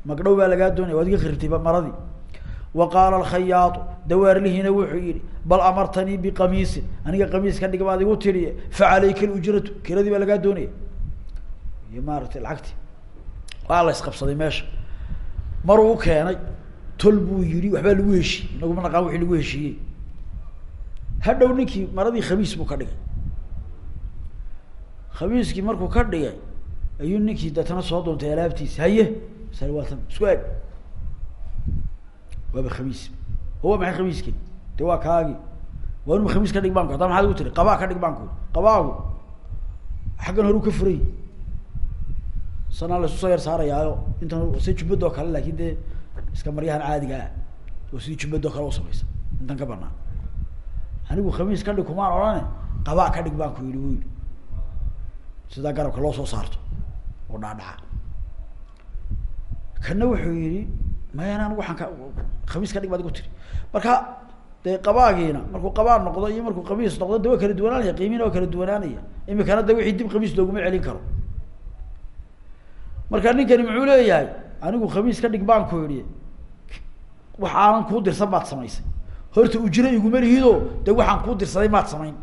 magdhow baa lagaa doonaya waad iga khiribtay maradii wa qaala alkhayaatu dawaarlihiina wuxuu yihi bal amartanii biqamiisin. Aniga qamiis ka dhig baad igu tidhi facalayka lujratu kiradii baa lagaa doonaya iyo maaratay lacagti waa la isqabsaday meesha. Maruu u keenay tol buu yihi waxbaa lagu heshiiyey. Inagu ma naqaan wixii lagu heshiiyey. Hadhow ninkii maradii khamiis buu ka dhigay. Khamiiskii markuu ka dhigay ayuu ninkii deetana soo doontay alaabtiisi haye sal waa tan waaba khamiis waa maxay khamiiski de waa kaagi waa inuu khamiis ka dhig baan ku haddana maxaad igu tiri qabaa ka dhig baan ku qabaagu xaggan horu ka furay sanaa la soo yar saarayaayo intan si jubbad kale laakin dee iska maryahan caadiga ah oo sidii jubbad kale u samaysa intan ka banaan anigu khamiis ka dhig kumaan odhane qabaa ka dhig baan ku yihi wu yihi sidaa garabka loo soo saarto oo dhaadhaca kana wuxuu yihi mayan anigu waxaan ka khamiis ka dhig baad igu tiri marka dee qabaagiina markuu qabaa noqdo iyo markuu khamiis noqdo de waa kala duwanaanaya qiimiina waa kala duwanaanaya. Imikana de wixii dib khamiis looguma celin karo. Marka ninkani muxuu leeyahay anigu khamiis ka dhig baan ku yihi wax aanan kuu dirsan baad samaysay. Horta ujro iguma lihido de waxaan kuu dirsaday maad samayn.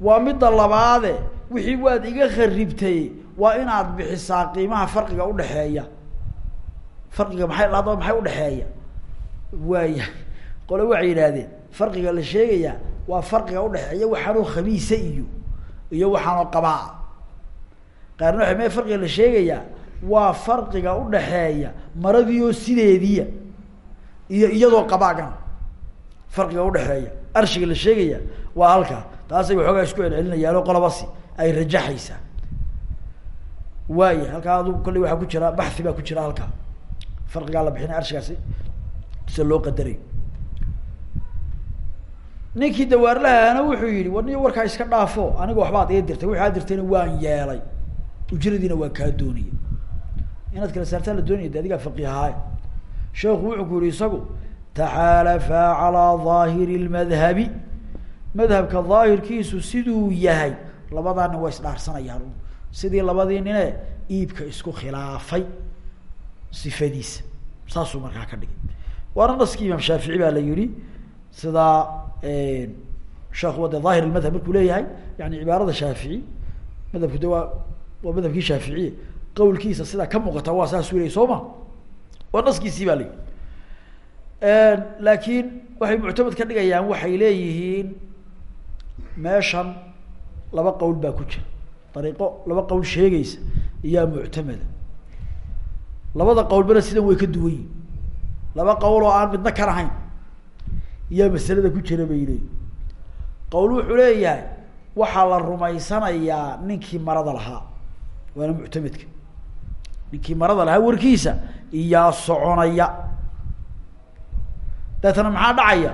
Waa midda labaade wixii waad iga kharibtay waa inaad bixisaa qiimaha farqiga udhaxeeya farqiga maxay hadaba maxay udhaxeeya waaya qole waxay yidhaahdeen farqiga la sheegayaa waa farqiga udhaxeeya waxaanoo khamiisa iyo iyo waxaanoo qabaa. Qaarna waxa me farqiga la sheegayaa waa farqiga udhaxeeya maradiioo sideediya iyo iyadoo qabaagana farqiga udhaxeeya arshiga la sheegaya waa halkaa taasay waxoogaa isku celcelinayaano qolabasi ay rajaxaysaa. Waaya halkaa adu kolley waxaa ku jira baxi baa ku jira halkaa farqigaa la bixinay arshigaasi sida loo qadaray. Ninkii dawaarlahana wuxuu yihi war warkaa iska dhaafo aniga waxbaad ii dirtay. Wixi aad dirtayna waan yeelay. Ujradiina waa kaa doonaya inaad kala saartaan la doonaya de adigaa faqihahaay sheekhu wuxuu ku yihi isagu taxaalafaa calaa daahiri lmadhabi madhabka daahirkiisu siduu yahay labadaana waa isdhaarsanayaan sidii labadii nine iibka isku khilaafay sifadiisa saasuu markaa ka dhigay. Waana naskii imaam shaafici baa la yihi sidaa sheekhu wade daahir lmadhab markuu leeyahay yani cibaarada shaafici madhabku de waa waa madhabkii shaaficiye qawlkiisa sidaa ka muuqata waa saasuu leeyay soo ma waa naskiisii baa la yihi laakiin waxay muctamad ka dhigayaan waxay leeyihiin meeshan laba qowl baa ku jira. Dariiqo laba qowl sheegaysa iyaa muctamada labada qowlbana sidan way ka duwan yihiin laba qowl oo aan midna kan ahayn iyaa masalada ku jira bay leeyihiin qowl wuxuu leeyahay waxaa la rumaysanayaa ninkii marada lahaa. Waana muctamedka ninkii marada lahaa warkiisa iyaa soconaya. Deetana maxaa dhacaya?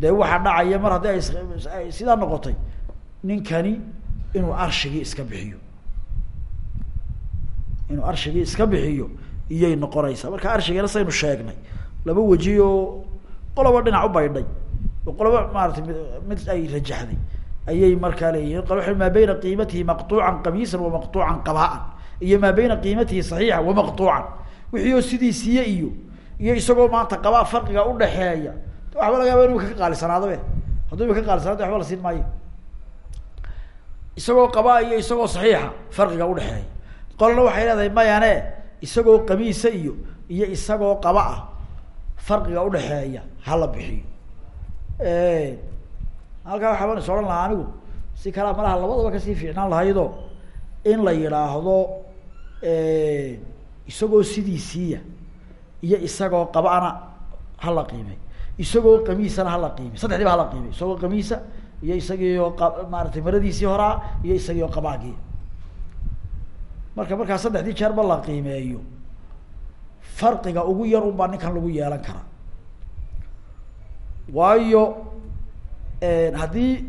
Dee waxaa dhacaya mar haddii ay sidaa noqotay ninkani inuu arshigii iska bixiyo inuu arshigii iska bixiyo iyay noqonaysaa. Marka arshigana saynu sheegnay laba weji oo qoloba dhinac u baydhay oo qoloba maaratay mid ay rajaxday ayay markaa leeyihiin qa maa bayna qiimatihi maqtuucan qamiisan wa maqtuucan qabaa-an iyo maa bayna qiimatihi saxiixa wa maqtuucan. Wixii oo sidiisiiye iyo iyo isagoo maanta qabaa farqiga udhaxeeya waxba laga yaaba inu ka qaalisanaado be. Hadduu ka qaalisanaado waxba la siin maayo. Isagoo qabaa iyo isagoo saxiixa farqiga udhaxeeya qolna waxay leedahay mayane isagoo qamiisa iyo iyo isagoo qaba ah farqiga udhaxeeya hala bixiyo. Halkaa waxaa baan is odhan lahaa anigu si kalaa malaha labadaba ka sii fiicnaan lahaydo in la yidhaahdo isagoo sidiisiiya iyo isagoo qaba-ana hala qiimey isagoo qamiisana hala qiimey saddexdii ba hala qiimey isagoo qamiisa iyo isagiio qa maaratay maradiisii horaa iyo isagiio qabaagii marka markaa saddexdii jeerba la qiimeeyo. Farqiga ugu yar un baa ninkan lagu yeelan karaa. Waayo haddii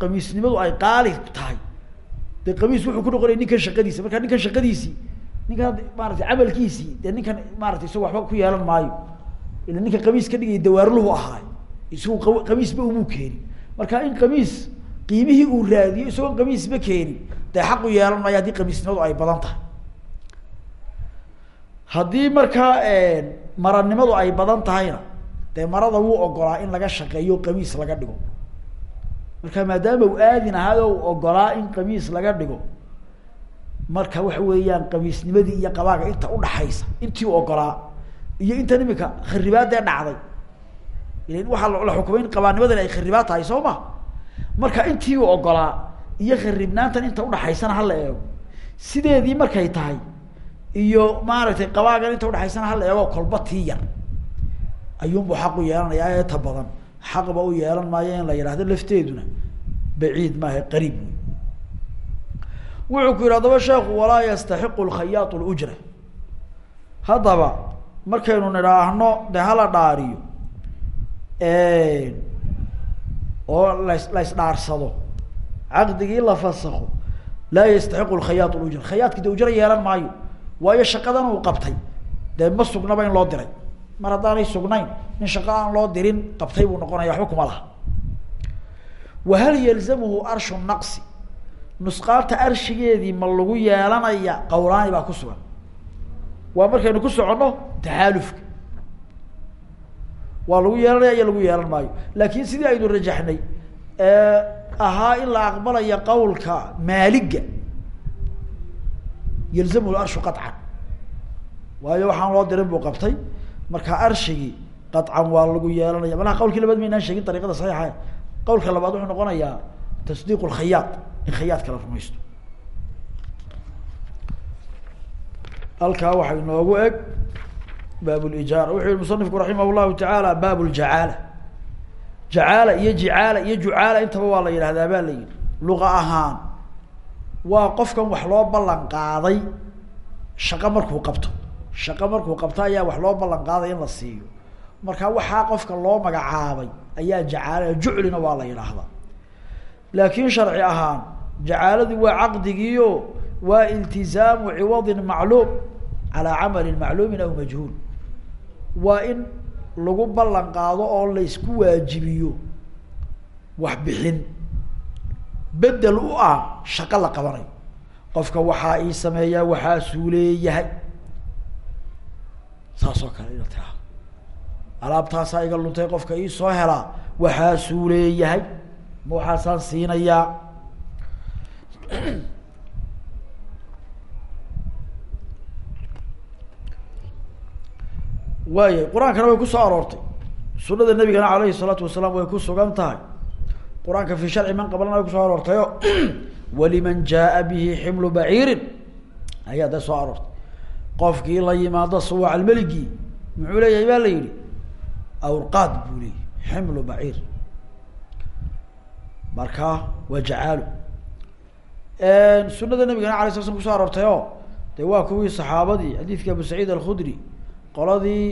qamiisnimadu ay qaali tahay de qamiis wuxuu ku noqonaya ninkan shaqadiisa. Marka ninkan shaqadiisii ninkan maarata camalkiisii dee ninkan maarata isaga waxba ku yeelan maayo. Ila ninkan qamiis ka dhigaya dawaarluhu ahaay isagu qa qamiisba umuu keeni marka in qamiis qiimihii uu raadiyo isagoon qamiisba keeni dee xaq u yeelan maayo haddii qamiisnimadu ay badan tahay. Haddii markaa maranimadu ay badan tahayna dee marada wuu ogolaa in laga shaqeeyo qamiis laga dhigo. Marka maadaama u aadin ahaado u ogolaa in qamiis laga dhigo marka waxa weeyaan qamiisnimadii iyo qabaaga inta udhaxaysa intii u ogolaa iyo intan imika kharibaadee dhacday waxaa la xukumay in qabaanimadan ay kharibaad tahay soo ma? Marka intii u ogolaa iyo kharibnaantan inta udhaxaysana hala eego. Sideedii markay tahay iyo maaragtay qabaagan inta udhaxaysana hala eego kolba tii yar. Ayuunbu xaq u yeelanayaa eeta badan. Xaqba u yeelan maayo in la yidhahdo lafteeduna. Baciid maaha qariib wey wuxuu ku yihi adaba sheekhu walaa yastaxiqu lkhayaat lujra haddaba markaynu nidhaahno de hala dhaariyo oo las la isdhaarsado caqdigii la fasakho laa yastaxiqu lkhayaat lujra khayaadki de ujro yeelan maayo waayo shaqadan uu qabtay. Dee ma sugnaba in loo diray. Mar haddaanay sugnayn nin shaqo aan loo dirin qabtay buu noqonaya waxba kuma laha. Wahal yalzamuhu arshu naqsi? Nusqaanta arshigeedii ma lagu yeelanaya qawlaani baa ku sugan. Waa markaynu ku soconno taxaalufka. Waa lagu yeelanaya iyo lagu yeelan maayo. Laakin sidii aynu rajaxnay ahaa in la aqbalaya qawlka maaliga yalzamuhu arshu qaطcan waayo waxaan loo dirin buu qabtay. Marka arshigii qaطcan waa lagu yeelanaya. Malaha qawlkii labaad maynaan sheegin ariiqada saxiixa. Qawlka labaad wuxuu noqonayaa tasdiiq lkhayaad in khayaadka la rumaysto. Halkaa waxaa inoogu eg baab lijaara wuxuu yihi musanifku raximah llahu tacaala baab ljacaala jacaala iyo jicaala iyo jucaala intaba waa la yidhahdaa baa la yihi luqa ahaan waa qofkan wax loo ballan qaaday shaqo markuu qabto. Shaqo markuu qabto ayaa wax loo ballan qaaday in la siiyo. Marka waxaa qofka loo magacaabay ayaa jacaala juclina waa la yidhaahdaa. Laakin sharci ahaan jacaaladii waa caqdigiio waa iltizaamu lagu ballan qaado oo laysku waajibiyo wax bixin. Bedel u ah shaqo la qabanayo qofka waxaa ii sameeyaa waxaasuu leeyahay. Saas oo kale ina tiraa alaabtaasaa iga luntay qofka ii soo helaa waxaasuu leeyahay. Ma waxaasaan siinayaa waaya qur'aankana way ku soo aroortay. Sunada nabigana alayhi salaatu wasalaam way ku sugan tahay. Qur'aanka fi sharci man qablana way ku soo aroortayo. Waliman jaaa bihi ximlu baciirin. Ayaa dee soo aroortay. Qofkii la yimaado suwac almeligii muxuu leeyahay baa la yihi awrqaad buu leeyahy ximlu baciir. Marka waa jacaalo sunada nabigana alay sla slam kuso aroortay o de waa kuwii saxaabadii xadiidkii abu saciid alkhudri qoladii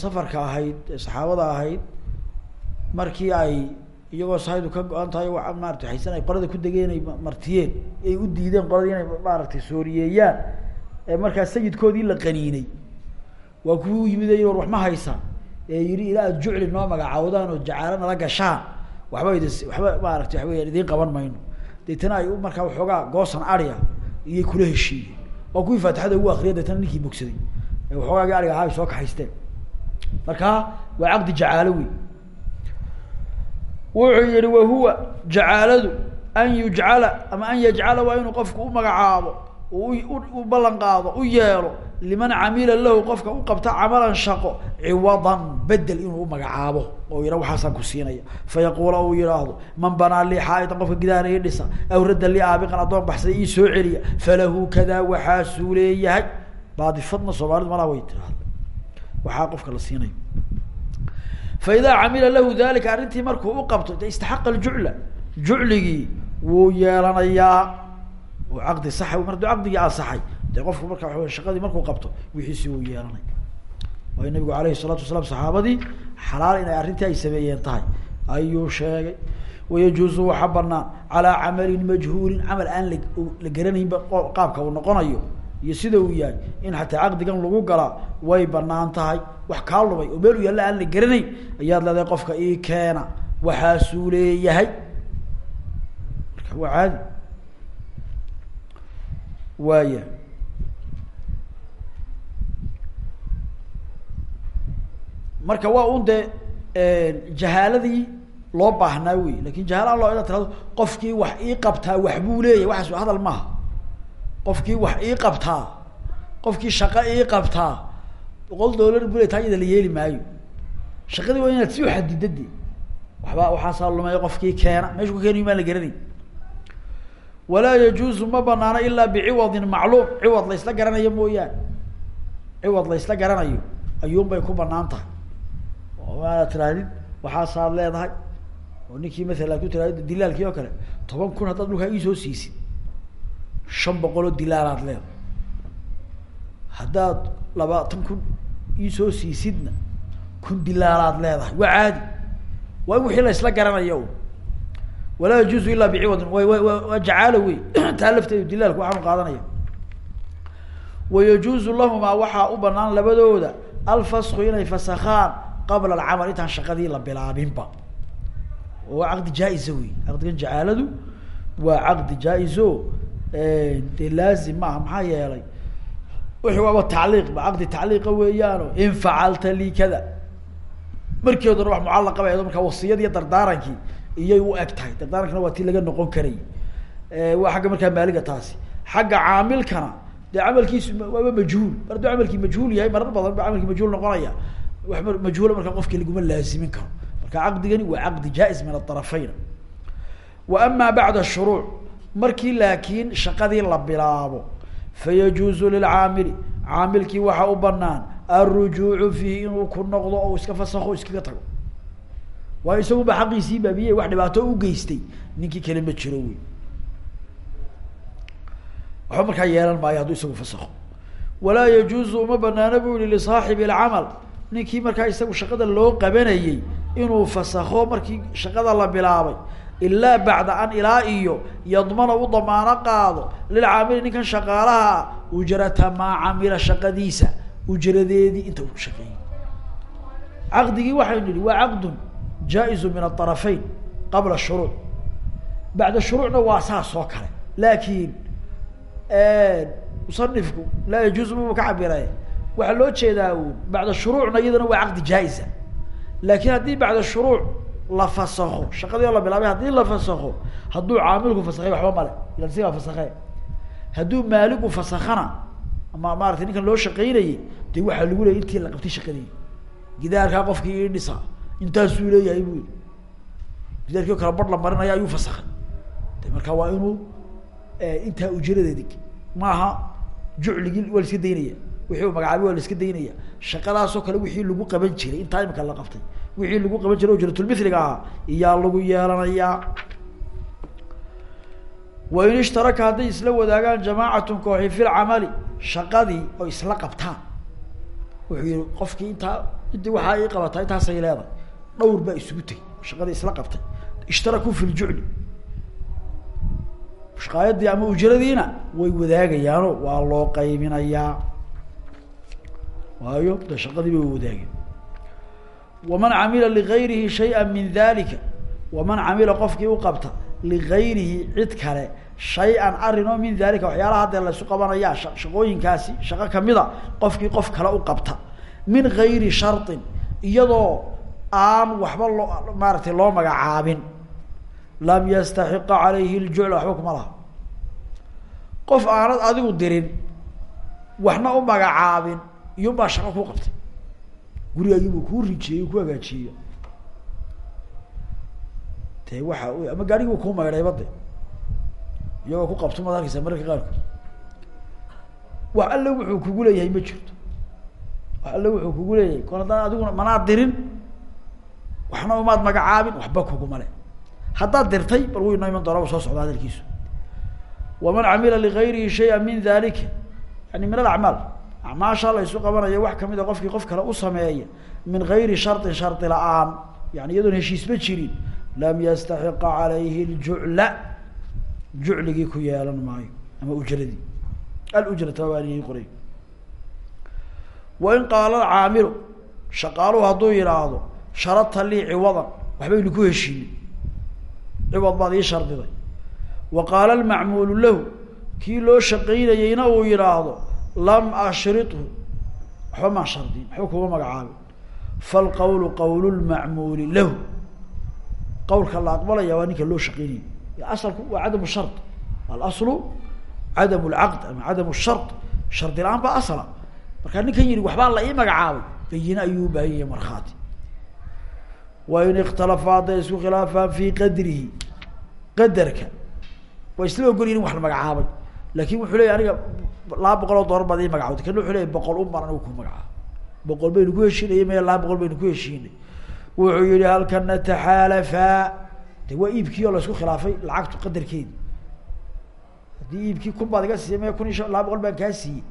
safarka ahayd ee saxaabada ahayd markii ay iyagoo sahaydu ka go-an tahay wa maarata haysan ay qolada ku degeen ay martiyeen ay u diideen qoladii inay maaragtay sooriyeeyaan ee markaa sayidkoodii la qaniinay. Waa kuwii u yimid war wax ma haysaan ee yihi ilaa aad jucli noo magacaawdaan oo jacaalo nala gashaan. Waxba idin waxba maaragtay waxa weyaan idiin qaban mayno. Deetana ay markaa waxoogaa goosan aria iyay kula heshiiyeen. Waa kuwii faatixada ugu akriya deetana ninkii bogsaday ee waxoogaagii ariga ahaa soo kaxaysteen marka waa caqdi jacaalo wey wuxuu yihi wahuwa jacaaladu an yujcala ama an yajcala waa inuu qofku u magacaabo u ballan qaado u yeelo liman camila lahu qofka u qabta camalan shaqo ciwadan bedel inuu umagacaabo oo yidha waxaasaan ku siinaya. Fayaquula uu yihaahdo man banaa lii xaaitan qofka gidaana ii dhisa aw radda lii aabiqan addoon baxsada ii soo celiya falahu kada waxaasuu leeyahay baadifadna soomaalidu malaa way tirahda waxaa qofka la siinayo fa idaa camila lahu dalika arrintii markuu u qabto de istaxaqa aljucla jucligii wuu yeelanayaa. Oo caqdi saxa mar aduu caqdigii ansaxay dee qofku marka waa shaqadii markuu qabto wixiisi wuu yeelanay. Waayo nabigu alayhi salaatu wasalaam saxaabadii xalaal inay arrintii ay sameeyeen tahay. Ayuu sheegay wayajuusu waxa banaan calaa camalin majhuulin camal aan la la qaabka uu noqonayo iyo sida uu yahay in xataa caqdigan lagu galaa way bannaan tahay. Wax kaa lubay oo meel u yaalla aan la garanayn ayaad leedahay qofka ii keena. Waxaasuu leeyahay. Marka waa caadi. Waaya marka waa un dee jahaaladii loo baahnaa wey laakiin jahaala loo ila tirado qofkii wax ii qabtaa waxbuu leeyahay waxaas hadal maaha qofkii wax ii qabtaa qofkii shaqo ii qabtaa boqol dollar bule taa iyada la yeeli maayo. Shaqadii waa inaad si uxadida de waxba waxaasaa lumaya qofkii keena. Meeshu ka keenayo maan la garanay. Walaa yajuuzu ma banaano ilaa biciwadin macluum. Ciwad la ysla garanayo mooyaane. Ciwad la ysla garanayo ayuun bay ku bannaan tahay. Oo maad tirahdid waxaasaad leedahay. Oo ninkii maala ad ku tirahdid dilaalkii oo kale toban kun haddaad dhulkaa iisoo siisid shan boqol oo dilaalaad leedahay haddaad labaatan kun iisoo siisidna kun dilaalaad leedahay. Waa caadi. Waa in wixii la isla garanayo. Walaa yajuuzu ilaa biciwadin. Wa wa jacaalo wey taa lafteedu dilaalku waxaanu qaadanaya wayajuuzu lahumaa waxaa u banaan labadooda alfasku inay fasakhaan qabla alcamal intaan shaqadii la bilaabinba. Oo waa caqdi jaa-isa wey caqdigan jacaaladu waa caqdi jaa-iso dee laazim maaha maxaa yeelay wixii waaba tacliiqba caqdi tacliiqa weeyaano in facalta lii kada. Markii odana wax mucallaqa ba markaa wasiyad iyo dardaarankii iyay u eg dardaarankana waa tii laga noqon karay. Waa xagga markaa maaliga taasi. Xagga caamilkana dee camalkiisu waaba majhuul. Mar hadduu majhuul yahay marar badan ba camalkii majhuul noqonaya. Wax majhuula markaa qofkii laguma laazimin karo. Marka caqdigani waa caqdi jaa-is min aطarafayn wa ama bacda shuruuc markii laakiin shaqadii la bilaabo fayajuuzu lilcaamili caamilkii waxaa u banaan alrujuucu fiihi inuu ku noqdo oo iska fasakho iskaga tago. Waayo isaguba xaqiisii baabiye wax dhibaato u geystay ninkii kale ma jiro wey waxba markaa yeelan maayo hadduu isagu fasakho walaa yajuuzu uma banaana bu yihi lisaaxibi alcamal ninkii markaa isagu shaqada loo qabanayey inuu fasakho markii shaqada la bilaabay ilaa bacda an ilaa iyo yadmana u damaano qaado lilcaamili ninkan shaqaalaha ujrata maa camila shaqadiisa ujradeedii inta uu shaqeeyey. Caqdigii waxaynu nihi waa caqdun jaa-izu min aطarafayn qabla shuruuc. Bacda shuruucna waa saas oo kale laakiin musanifku laa yajuuzu maba ka cabire waxaa loo jeedaa bacda shuruucna iyadana waa caqdi jaa-isa laakiin haddii bacda shuruuc la fasakho shaqadii la bilaabay haddii la fasakho hadduu caamilku fasakhay waxba male ilan sigaa fasakhe hadduu maaligu fasakhana ama maaratay ninkan loo shaqaynayey dee waxaa lagu leeyay intii la qabtay shaqadii. Gidaarkaa qofkii ii dhisa. Intaasuu leeyahay bu gidaarkii o kale bar la marinaya ayuu fasakhay marka waa inuu intaa ujradeedig maaha jucligii waa la iska daynaya. Wixii magacaabay waa la iska daynaya. Shaqadaasoo kale wixii lagu qaban jiray intaa imika la qabtay wixii lagu qaban jiray ujratulmithliga ahaa iyaa lagu yeelanayaa wain ishtaraka hadday isla wadaagaan jamaacatun kooxi fi lcamali shaqadii oo isla qabtaan. Wuxuu yihi qofkii intaa intii waxaa ii qabataa intaasay leedahay. Dhowr baa isugu tegay shaqadii isla qabtay. Ishtarakuu fi ljucli shaqaayadii ama ujradiina way wadaagayaano waa loo qaybinayaa waayo de shaqadii bay wadaageen waman camila ligayrihi shaya min dalika waman camila qofkii u qabta ligayrihi cid kale shay-an arrin oo min dalika waxyaalaha haddee laysu qabanaya shaqooyinkaasi shaqo kamida qofkii qof kale u qabta min gayri sharطin iyadoo aan waxba loo maaratay loo magacaabin lam yastaxiqa calayhi ljucla waxba kuma laha qof aanad adigu dirin waxna u magacaabin iyun baa shaqo ku qabtay gurigaagibuu kuu rijeeyey ku hagaajiyeyo de waxa ama gaarigii kuu maydhayba de iyagoo ku qabto maad arkeysa mararka qaarkood wax alle wuxuu kugu leeyahay ma jirto. Wax alle wuxuu kugu leeyahay. Kon haddaan adiguna manaad dirin waxna umaad magacaabin waxba kuguma le haddaad dirtay bal wu inoo iman doonaba soo socda hadalkiisu. Waman camila ligayrihi shaya min dalika yani min alacmaal acmaasha la ysu qabanayo wax ka mid a qofkii qof kale u sameeya min gayri sharطin shardi la'aan. Yani iyadoon heshiisba jirin. Lam yastaxiqa calayhi ljucla jucligii ku yeelan maayo ama ujradii. Alujrata waaniyay qoray. Wain qaala caamilu shaqaaluhu hadduu yidhaahdo sharata lii ciwadan waxbaynu ku heshiinay ciwad baad ii shardiday. Wa qaala almacmuulu lahu kii loo shaqaynayeyna uu yidhaahdo lam ashrithu waxba maan shardin waxba kuma magacaabin falqawlu qawl lmacmuuli lahu. Qawlka la aqbalaya waa ninka loo shaqeynayay. Asalku waa cadam shard alaslu cadam lcaqd ama cadam shard shardi la'aan baa asla markaa ninkan yihi waxbaa la ii magacaabay. Bayine ayuu u baahan yahay markhaati. Wain ikhtalafa hadday isku khilaafaan fi qadrihi qadarka. Waa isla ogol yihiin wax la magacaabay laakin wuxuu leya aniga laba boqol oo doolar baad ii magacawday kana wuxuu leya boqol un baan anigu ku magacaabo boqol baynu ku heshiinaya maya laba boqol baynu ku heshiinay wuxuu yihi halkan nataxaalafaa de waa iibkii oo la isku khilaafay lacagtu qadarkeedi haddii iibkii kun baad iga siiyay maya kun iyo laba boqol baan kaa siiyey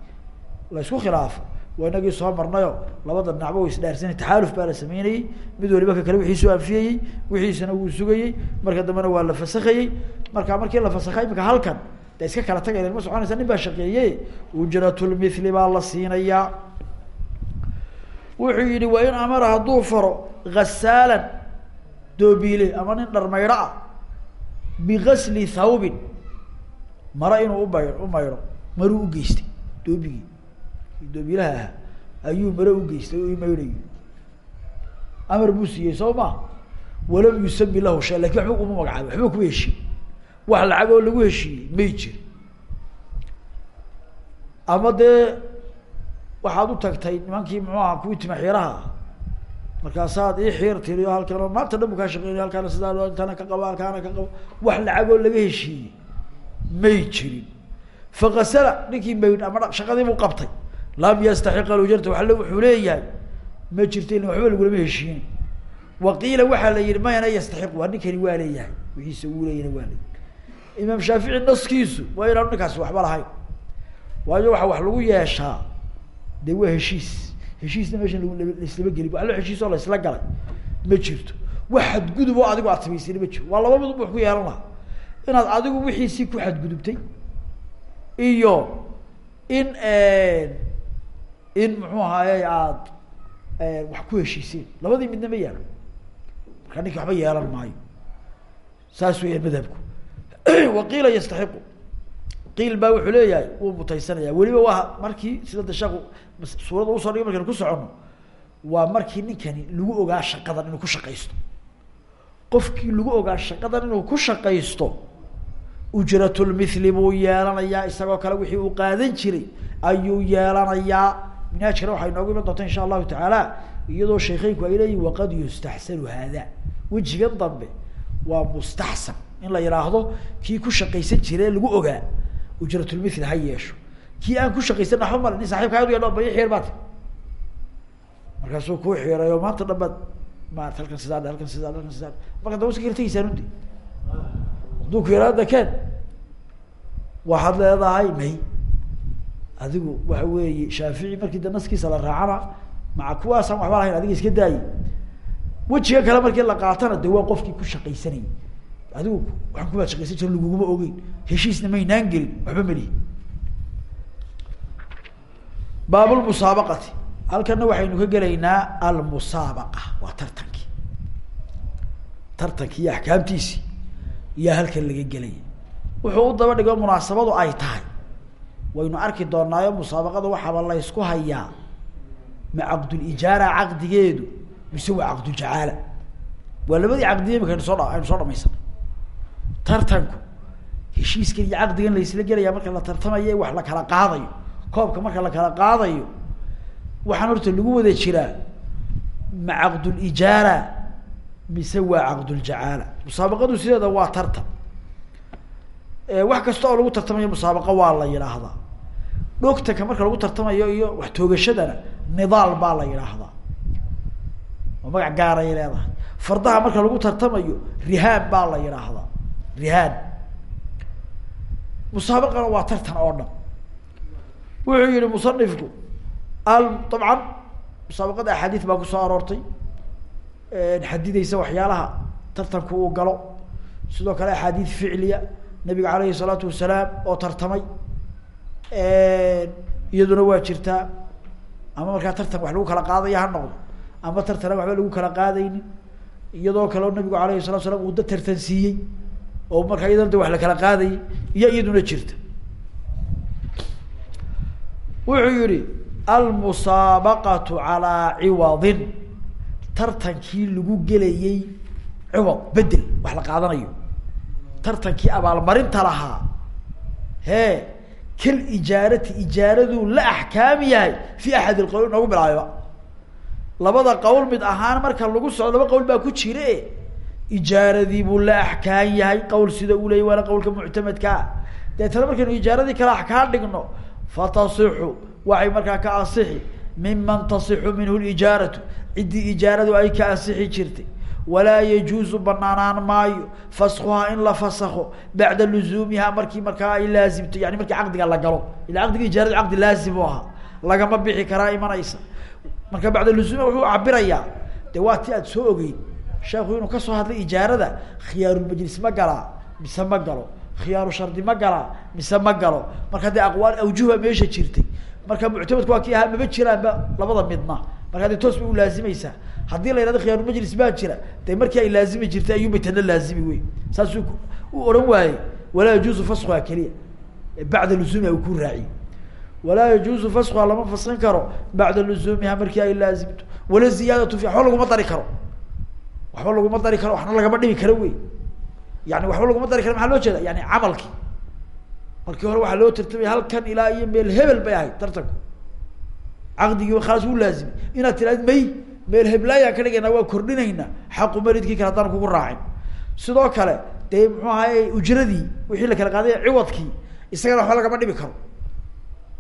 la isku khilaafo. Waa inagii soo marnayo. Labada dhinacba way isdhaarsanay taxaaluf baa la sameynayey mid waliba ka kale wixiisu anfiyayey wixiisana wuu sugayey marka dambena waa la fasakayey marka markii la fasakay imika halkan de iska kala tagayna ma soconaysa nin baa shaqeeye ujratulmithli baa la siinayaa wuxuu yihi waa in amara hadduu faro gasaalan doobiile ama nin dharmaydho ah bigasli thawbin. Mara inuu uba u maydho maruu ugeystay doobigii doobiilaha ahaa ayuu mare ugeystay oo imaydhayo amar buu siiyey walam yusami lahu shay laakiin waxba uma magacaabay waxba kuma wax lacag oo lagu heshiiyey may jiri ama dee waxaad u tagtay nimankii muxuu aha kuwii timaxiiraha ah markaasaad ii xiir tiriyo halkan maanta dhan bu kaa shaqeynay halkaana sidaa intana ka qabo halkaana ka qabo. Wax lacag oo laga heshiiyey may jirin fakasala ninkii maydh ama shaqadii buu qabtay. Lam yastaxiq alujarta waale wuxuu leeyahay ma jirto ila waxba lagulama heshiinin waqiila waxaa la yihi mayana yastaxiq waa ninkani waa leeyahay. Wixiisa uu leeyahna waa leeyahay imaam shaafici naskiisu. Waa inaanu ninkaasi waxba lahayn. Waayo waxa wax lagu yeeshaa de waa heshiis. Heshiisna meesha laislama gelin oo laisla galay. Ma jirto. Wax xadgudub oo adigu aad samaysayna ma jiro waa laba midub wax ku yeelan laha inaad adigu wixiisii ku xadgudubtay iyo in in muxuu ahaaye aad wax ku heshiiseen labadii midna ma yaalo markaa ninki waxba yeelan maayo. Saas weya madhabku waqiila yastaxiqu. Qiil baa wuxuu leeyahay wuu mutaysanaya weliba waa markii sida de sheeku suuradda u soo dhigay markaynu ku socono waa markii ninkani lagu ogaa shaqadan inuu ku shaqaysto. Qofkii lagu ogaa shaqadan inuu ku shaqaysto ujratulmithli buu yeelanayaa isagoo kale wixii uu qaadan jiray ayuu yeelanayaa. Minhaajkana waxay inoogu iman doonta insha allahu tacaala iyadoo sheekeynku ay leeyihiin waqad yustaxsanu haada wejigan dambe waa mustaxsan in la yihaahdo kii ku shaqaysan jire lagu ogaa ujratulmithli ha yeesho. Kii aan ku shaqaysan waxba male nin saxibka adu yadho baya xiir baata markaasuu kuu xiirayo maanta dhan baad halkan sidaa halkan sidaa halkan sidaa marka daba uska kala tegiysaan ude hadduu ku yihahdo keen waxaad leedahay may. Adigu waxa weeye shaafici markii da naskiisa la raacana maca kuwaasaan waxba lahayn adiga iska daaye wejiga kale markii la qaatana de waa qofkii ku shaqaysanayay adigu waxaan kubaad shaqaysan jira laguguma ogeyn heshiisna maynaan gelin waxba malihi baabulmusaabaqati halkana waxaynu ka gelaynaa almusaabaqa waa tartankii tartankii iyo axkaamtiisii iyaa halkan laga gelaya wuxuu u daba dhigo munaasabadu ay tahay waynu arki doonaayo musaabaqada waxaaba la ysku hayaa ma caqdulijaara caqdigeedu mise waa caqdujacaala waa labadii caqdiya imika aynu soo dha aynu soo dhamaysan tartanku. Heshiiskan iyo caqdigan la isla gelaya marka la tartamayo wax la kala qaadayo. Koobka marka la kala qaadayo waxaan horta lagu wada jiraa ma caqdulijaara mise waa caqduljacaala musaabaqadu sideeda waa tartan. Wax kasta oo lagu tartamayo musaabaqa waa la yidhaahdaa dhogtanka marka lagu tartamayo iyo wax toogashadana nidaal baa la yidhaahdaa oo magac gaaray leedahay. Fardaha marka lagu tartamayo rihaan baa la yidhaahdaa rihaan musaabaqana waa tartan oo dhan. Wuxuu yihi musanifku al dabcan musaabaqada axaadiis baa ku soo aroortay. Xadideysa waxyaalaha tartanku uu galo. Sidoo kale axaadiis ficliya nabiga aleyhi salaatu wasalaam oo tartamay. Iyaduna waa jirtaa ama markaa tartan wax lagu kala qaadaya ha noqdo. Ama tartana waxba lagu kala qaadaynin. Iyadoo kaleo nabigu aleyhi salatu slam uu da tartan siiyey oo markaa iyadana de wax la kala qaadayay iyo iyaduna jirta. Wuxuu yihi almusaabaqatu calaa ciwadin. Tartankii lagu gelayey ciwad bedel wax la qaadanayo. Tartankii abaalmarinta lahaa. Hee kal ijaarati ijaaraduu la axkaam yahay fi axad ilqowl noogu bilaabayba labada qowl mid ahaan marka lagu socdo laba qowl baa ku jire ijaaradii buu la axkaan yahay qowl sida uu leeyay waana qowlka muctamadkaa deetana markaynu ijaaradii kale axkaan dhigno fatasixu waxay markaa ka asixi miman tasixu minhu lijaaratu ciddii ijaaradu ay ka asixi jirtay. Walaa yajuuzu banaanaan maayo faskhuhaa in la fasakho bacda luzuumiha markii markaa ay laazimto yani markii caqdiga la galo. Ila caqdiga ijaaradu caqdi laazim u ahaa lagama bixi karaa imanaysa. Marka bacda luzuumiha wuxuu cabirayaa de waa ti soo ogeyd sheekhu inuu ka soo hadlay ijaarada khiyaarulmajlis ma galaa mise ma galo? Khiyaaru shardi ma galaa mise ma galo? Marka dee aqwaal awjuha meesha jirtay. Marka muctamadku waa kii ahaa maba jiraanba labada midna. Markaa dee toos bay ulaazimaysaa haddii la yihahdo khiyaarulmajlis baa jira dee markii ay laazimi jirtay ayuunbay tana laazimi wey saasuu u odhan waaye walaa yajuuzu faskuha keliya. Bacda luzuumiha uu ku raaciy walaa yajuuzu faskuha lama faskin karo bacda luzuumiha markii ay laazimto wala ziyaadatu fi waxba dari karo waxba laguma dari karo waxna lagama dhimi karo wey. Yani waxba laguma dari karo maxaa loo jeeda yani camalkii. Markii hore waxaa loo tartamaya halkan ilaa iyo meel hebel bay ahayd tartanku. Caqdigii khalaas wuu laazimay. Inaad tiraad may meel heblaayaan ka dhigaynaa waa kordhinaynaa xaqu maridkii kale haddaan kugu raacin. Sidoo kale dee muxuu ahaye ujradii wixii la kala qaaday ciwadkii isagana waxba lagama dhimi karo.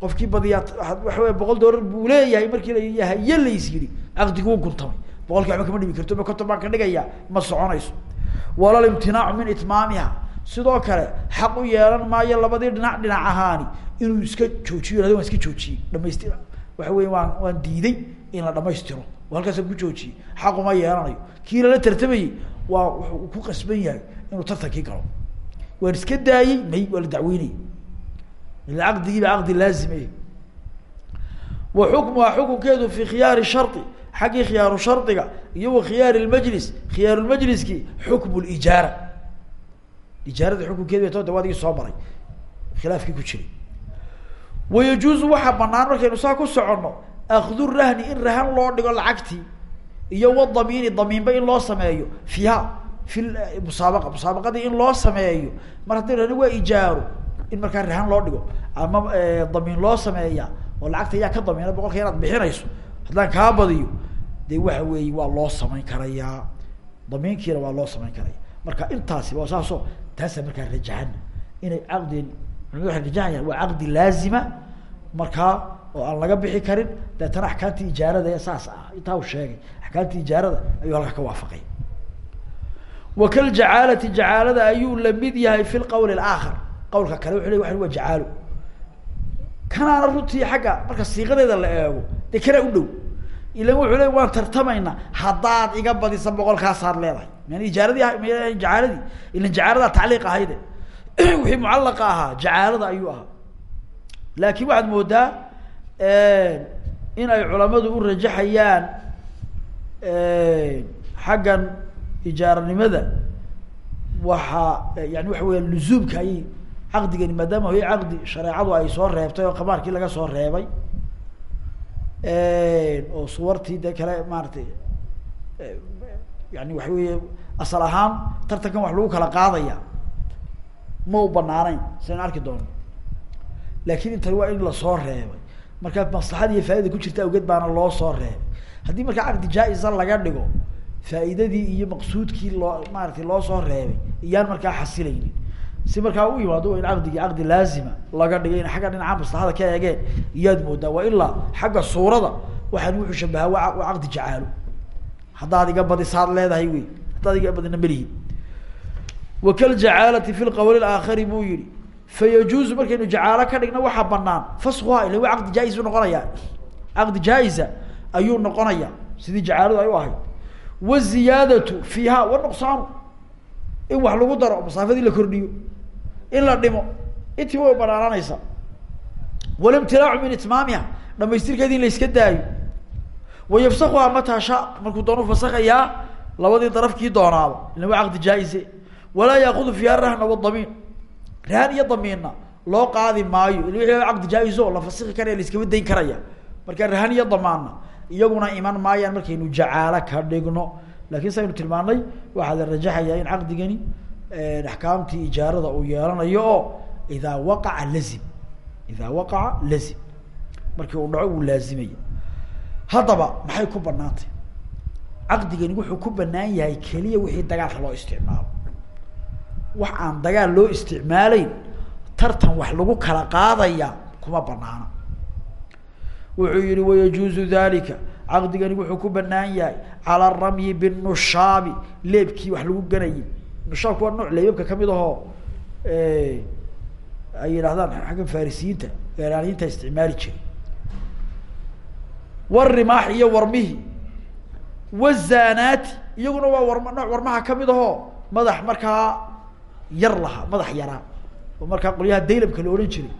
Qofkii badiyaa waxa wey boqol doolar buu leeyahay markii layahaye lays yidhi. Caqdigi wuu guntamay boqolkii waxba kama dhimi karto ma konton baan ka dhigaya ma soconayso. Walalimtinaacu min itmaamiha. Sidoo kale xaq u yeelan maayo labadii dhinac dhinac ahaani. Inuu iska joojiyo waan iska joojiyey dhamaystir waxa weya waan waan diiday in la dhamaystiro. Halkaasaan ku joojiyey xaquma yeelanayo. Kii lala tartamayey waa wuxuu ku qasban yahay inuu tartankii galo. Waan iska daayey may waa la dacweynaya ila caqdigiiba caqdi laazime wa xukmuha xukunkeedu fi khiyaari shari xaggii khiyaaru shardiga iyo wa khiyaari lmajlis khiyaarulmajliski xukmu lijaara ijaarada xukunkeedi bay tode wadigii soo maray. Khilaafkii ku jiray. Wayajuuzu waxaa banaan markaynu saa ku soconno akdu rahni in rahan loo dhigo lacagtii iyo wadamiini damiinba in loo sameeyo. Fiiha fi musaabaqa musaabaqadii in loo sameeyo. Mar haddii rahni waa ijaaro in markaa rahan loo dhigo ama damiin loo sameeya oo lacagta yaa ka damiina boqolka inaad haddaan kaa badiyo dee waxa weeye waa loo samayn karayaa. Damiinkiina waa loo samayn karaya marka intaasi waa saaso taasaa markaa rajahan. Inay caqdi culimadu waxay rajaxayaan waa caqdi laazima markaa oo aan laga bixi karin. Deetana axkaamtii ijaarada ee saas ah. Intaa uu sheegay axkaamtii ijaarada ayuu halkaa ka waafaqay. Wa kaljacaalati jacaalada ayuu la mid yahay fi lqowl alaakhar. Qawlka kale wuxu le wa waa jacaalo kanaana runtii xagga marka siiqadeeda la eego dee kanaa u dhow. Ilan wuxuu le waan tartamaynaa haddaad iga badisa boqolkaasaad leedahay. Man ijaaradii m jacaaladii ilan jacaaladaa tacliiq ahayde. Wixii mucallaqa ahaa jacaalada ayuu ahaa. Laakin waxaad moodaa in ay culamadu u rajaxayaan xaggan ijaaranimada. Waxaa yani waxa weya luzuumka ayay caqdigani maadaama hoy caqdi shareecadu ay soo reebtay oo qabaarkii laga soo reebay oo suwartii de kale maaratay yani waxa weeye asal ahaan tartankan wax lagu kala qaadaya ma u banaaneyn sidaynu arki doono. Laakin intani waa in la soo reebay. Marka maslaxada iyo faaidada ku jirta awgeed baana loo soo reebay. Haddii markaa caqdi jaa-isa laga dhigo faa'iidadii iyo maqsuudkii loo maaratay loo soo reebay iyaan markaa xasilaynin si markaa u yimaado in caqdigii caqdi laazima laga dhigay in xagga dhinaca maslaxada ka eegeen iyaad moodaa waa ilaa xagga suurada waxaan wuxuu shabahaa waa caqdi jacaalo haddaad iga badisaad leedahay wey haddaad iga badina melihi wakaljacaalati fi lqowl aakhari buu yihi fayajuuzu markaynu jacaalo ka dhigna waxaa banaan faskuha waa caqdi jaa-is buu noqonayaa. Caqdi ayuu noqonayaa sidii jacaaladu ay u ahayd. Waziyaadatu fiiha wanuqsaanu in wax lagu daro masaafadii la kordhiyo in la dhimo. Intii way banaananaysaa walimtiraacu min itmaamiha. Dhamaystirkeedi in la iska daayo. Wayafsakuha mataa sha markuu doonu fasakayaa labadii darafkii doonaaba. Ila waa caqdi jaa-ise walaa yaakudu fiiha rahna wadamiin rahan iyo damiinna loo qaadi maayo. Ila wixii caqdi la fasiki karaya la iskama karaya. Marka rahan iyo damaanna iyaguna iman maayaan markaynu jacaalo ka dhigno. Lakin saynu tilmaanay waxaa la rajaxayaa in caqdigani axkaamtii ijaarada uu yeelanayo oo idaa waqaca lazim. Idaa waqaca lazim. Markii uu dhaco uu laazimaya haddaba maxay ku banaantay caqdigani wuxuu ku banaan yahay keliya wixii dagaalka loo isticmaalo. Wax aan dagaal loo isticmaaleyn tartan wax lagu kala qaadaya kuma banaana wuxuu yihi wayajuuzu dalika caqdigani wuxuu ku banaan yahay cala ramyi binushaabi leebkii wax lagu ganayay nushaabku waa nooc leebabka ka mid ahoo ay yidhahdaan xagga farisiyiinta gaalaaniyiinta isticmaali jiray. Warimaax iyo warmihi wazanaati iyaguna waa warm nooc warmaha ka mid ahoo madax markaa yar lahaa madax yaraa oo markaa qolyaha daylabka la odhan jiray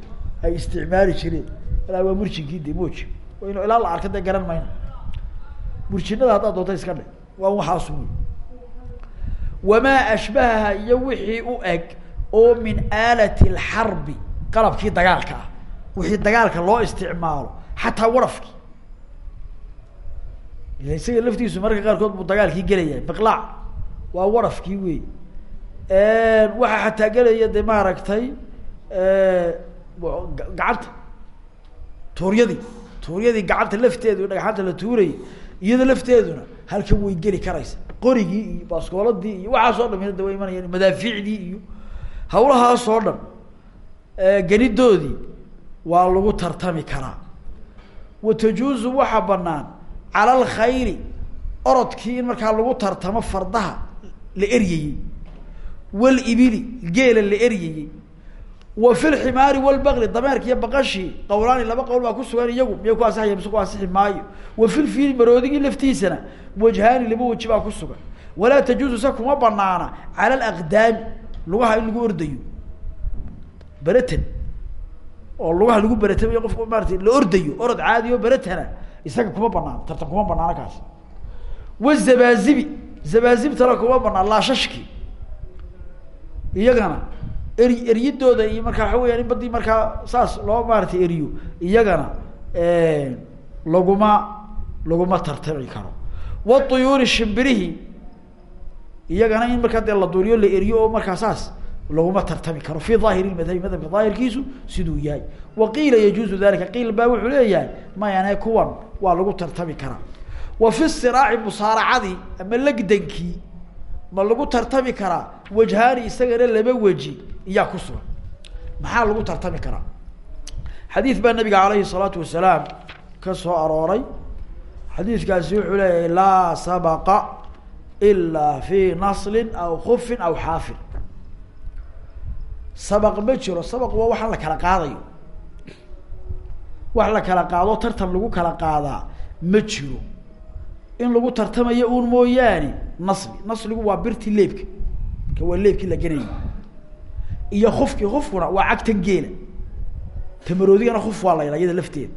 ay isticmaali jireen. Ilaa waa murjinkii de moji inu ilaa la arka dee garan mayna. Murjinada haddaad doonta iska dhe waa waxaasu wamaa ashbahaha iyo wixii u eg oo min aalati alxarbi qalabkii dagaalka ah wixii dagaalka loo isticmaalo xataa warafki ila isaga laftiisu mararka qaarkood buu dagaalkii gelaya biqlaac waa warafkii wey waxaa xataa gelaya de maaragtay gacanta tuuryadii tuuryadii gacanta lafteedu dhagxanta la tuurayay iyada lafteeduna halkan way geli karaysa qorigii iyo baaskooladii iyo waxaasoo dham da way imanayaan madaaficdii iyo hawlahaasoo dhan genidoodii waa lagu tartami karaa. Wa tajuuzu waxaa banaan cala alkhayri orodkii in markaa lagu tartamo fardaha la eryayey walibili geela la eryayey wa fi lximaari walbaqli dameerki iyo baqashii qawlaani laba qowl baa ku sugan iyagu miyay ku asixaya mise ku maayo. Wa fi lfiili maroodigii laftiisana wajhaani laba weji baa ku sugan. Walaa tajuuzu se kuma banaana cala alaqdaami lugaha in lagu ordayo. Beratan oo lugaha lagu beratamayo qofku maarata la ordayo orod caadi o beratana isaga kuma banaano tartan kuma banaano kaas wazabaazibi zabaazibtana kuma banaan laashashki iyagana eri eryidooda iyo markaa waxa weyaan in badii markaa saas loo maaratay eriyo iyagana laguma laguma tartami karo. Watuyuuri shimbirihi iyagana in markaa dee la duuriyo la eriyo oo markaa saas laguma tartami karo. Fi aahiri madhabi madhabka daahirkiisu siduu yahay. Wa qiila yajuuzu dalika qiil baa wuxuu leeyahay mayane kuwan waa lagu tartami karaa. Wa fi siraaci musaaracadii ama legdankii ma lagu tartami karaa. Wajhaani isagana laba weji iyaa ku sugan. Maxaa lagu tartami karaa? Xadiid baa nabiga alayhi الsalaatu wasalaam ka soo arooray. Xadiidkaasi wuxuu leeyahay laa sabaqa ilaa fi naslin aw kufin aw xaafin. Sabaq ma jiro sabaq waa waxaan la kala qaadayo. Wax la kala qaado tartan lagu kala qaadaa ma jiro. In lagu tartamayo un mooyaane nasli. Nasligu waa birtii leebka. Ka waa leebkii la genayay iyo kufki kufkuna waa cagtan geela. Tamaroodigana kuf waa la yidhaha iyada lafteeda.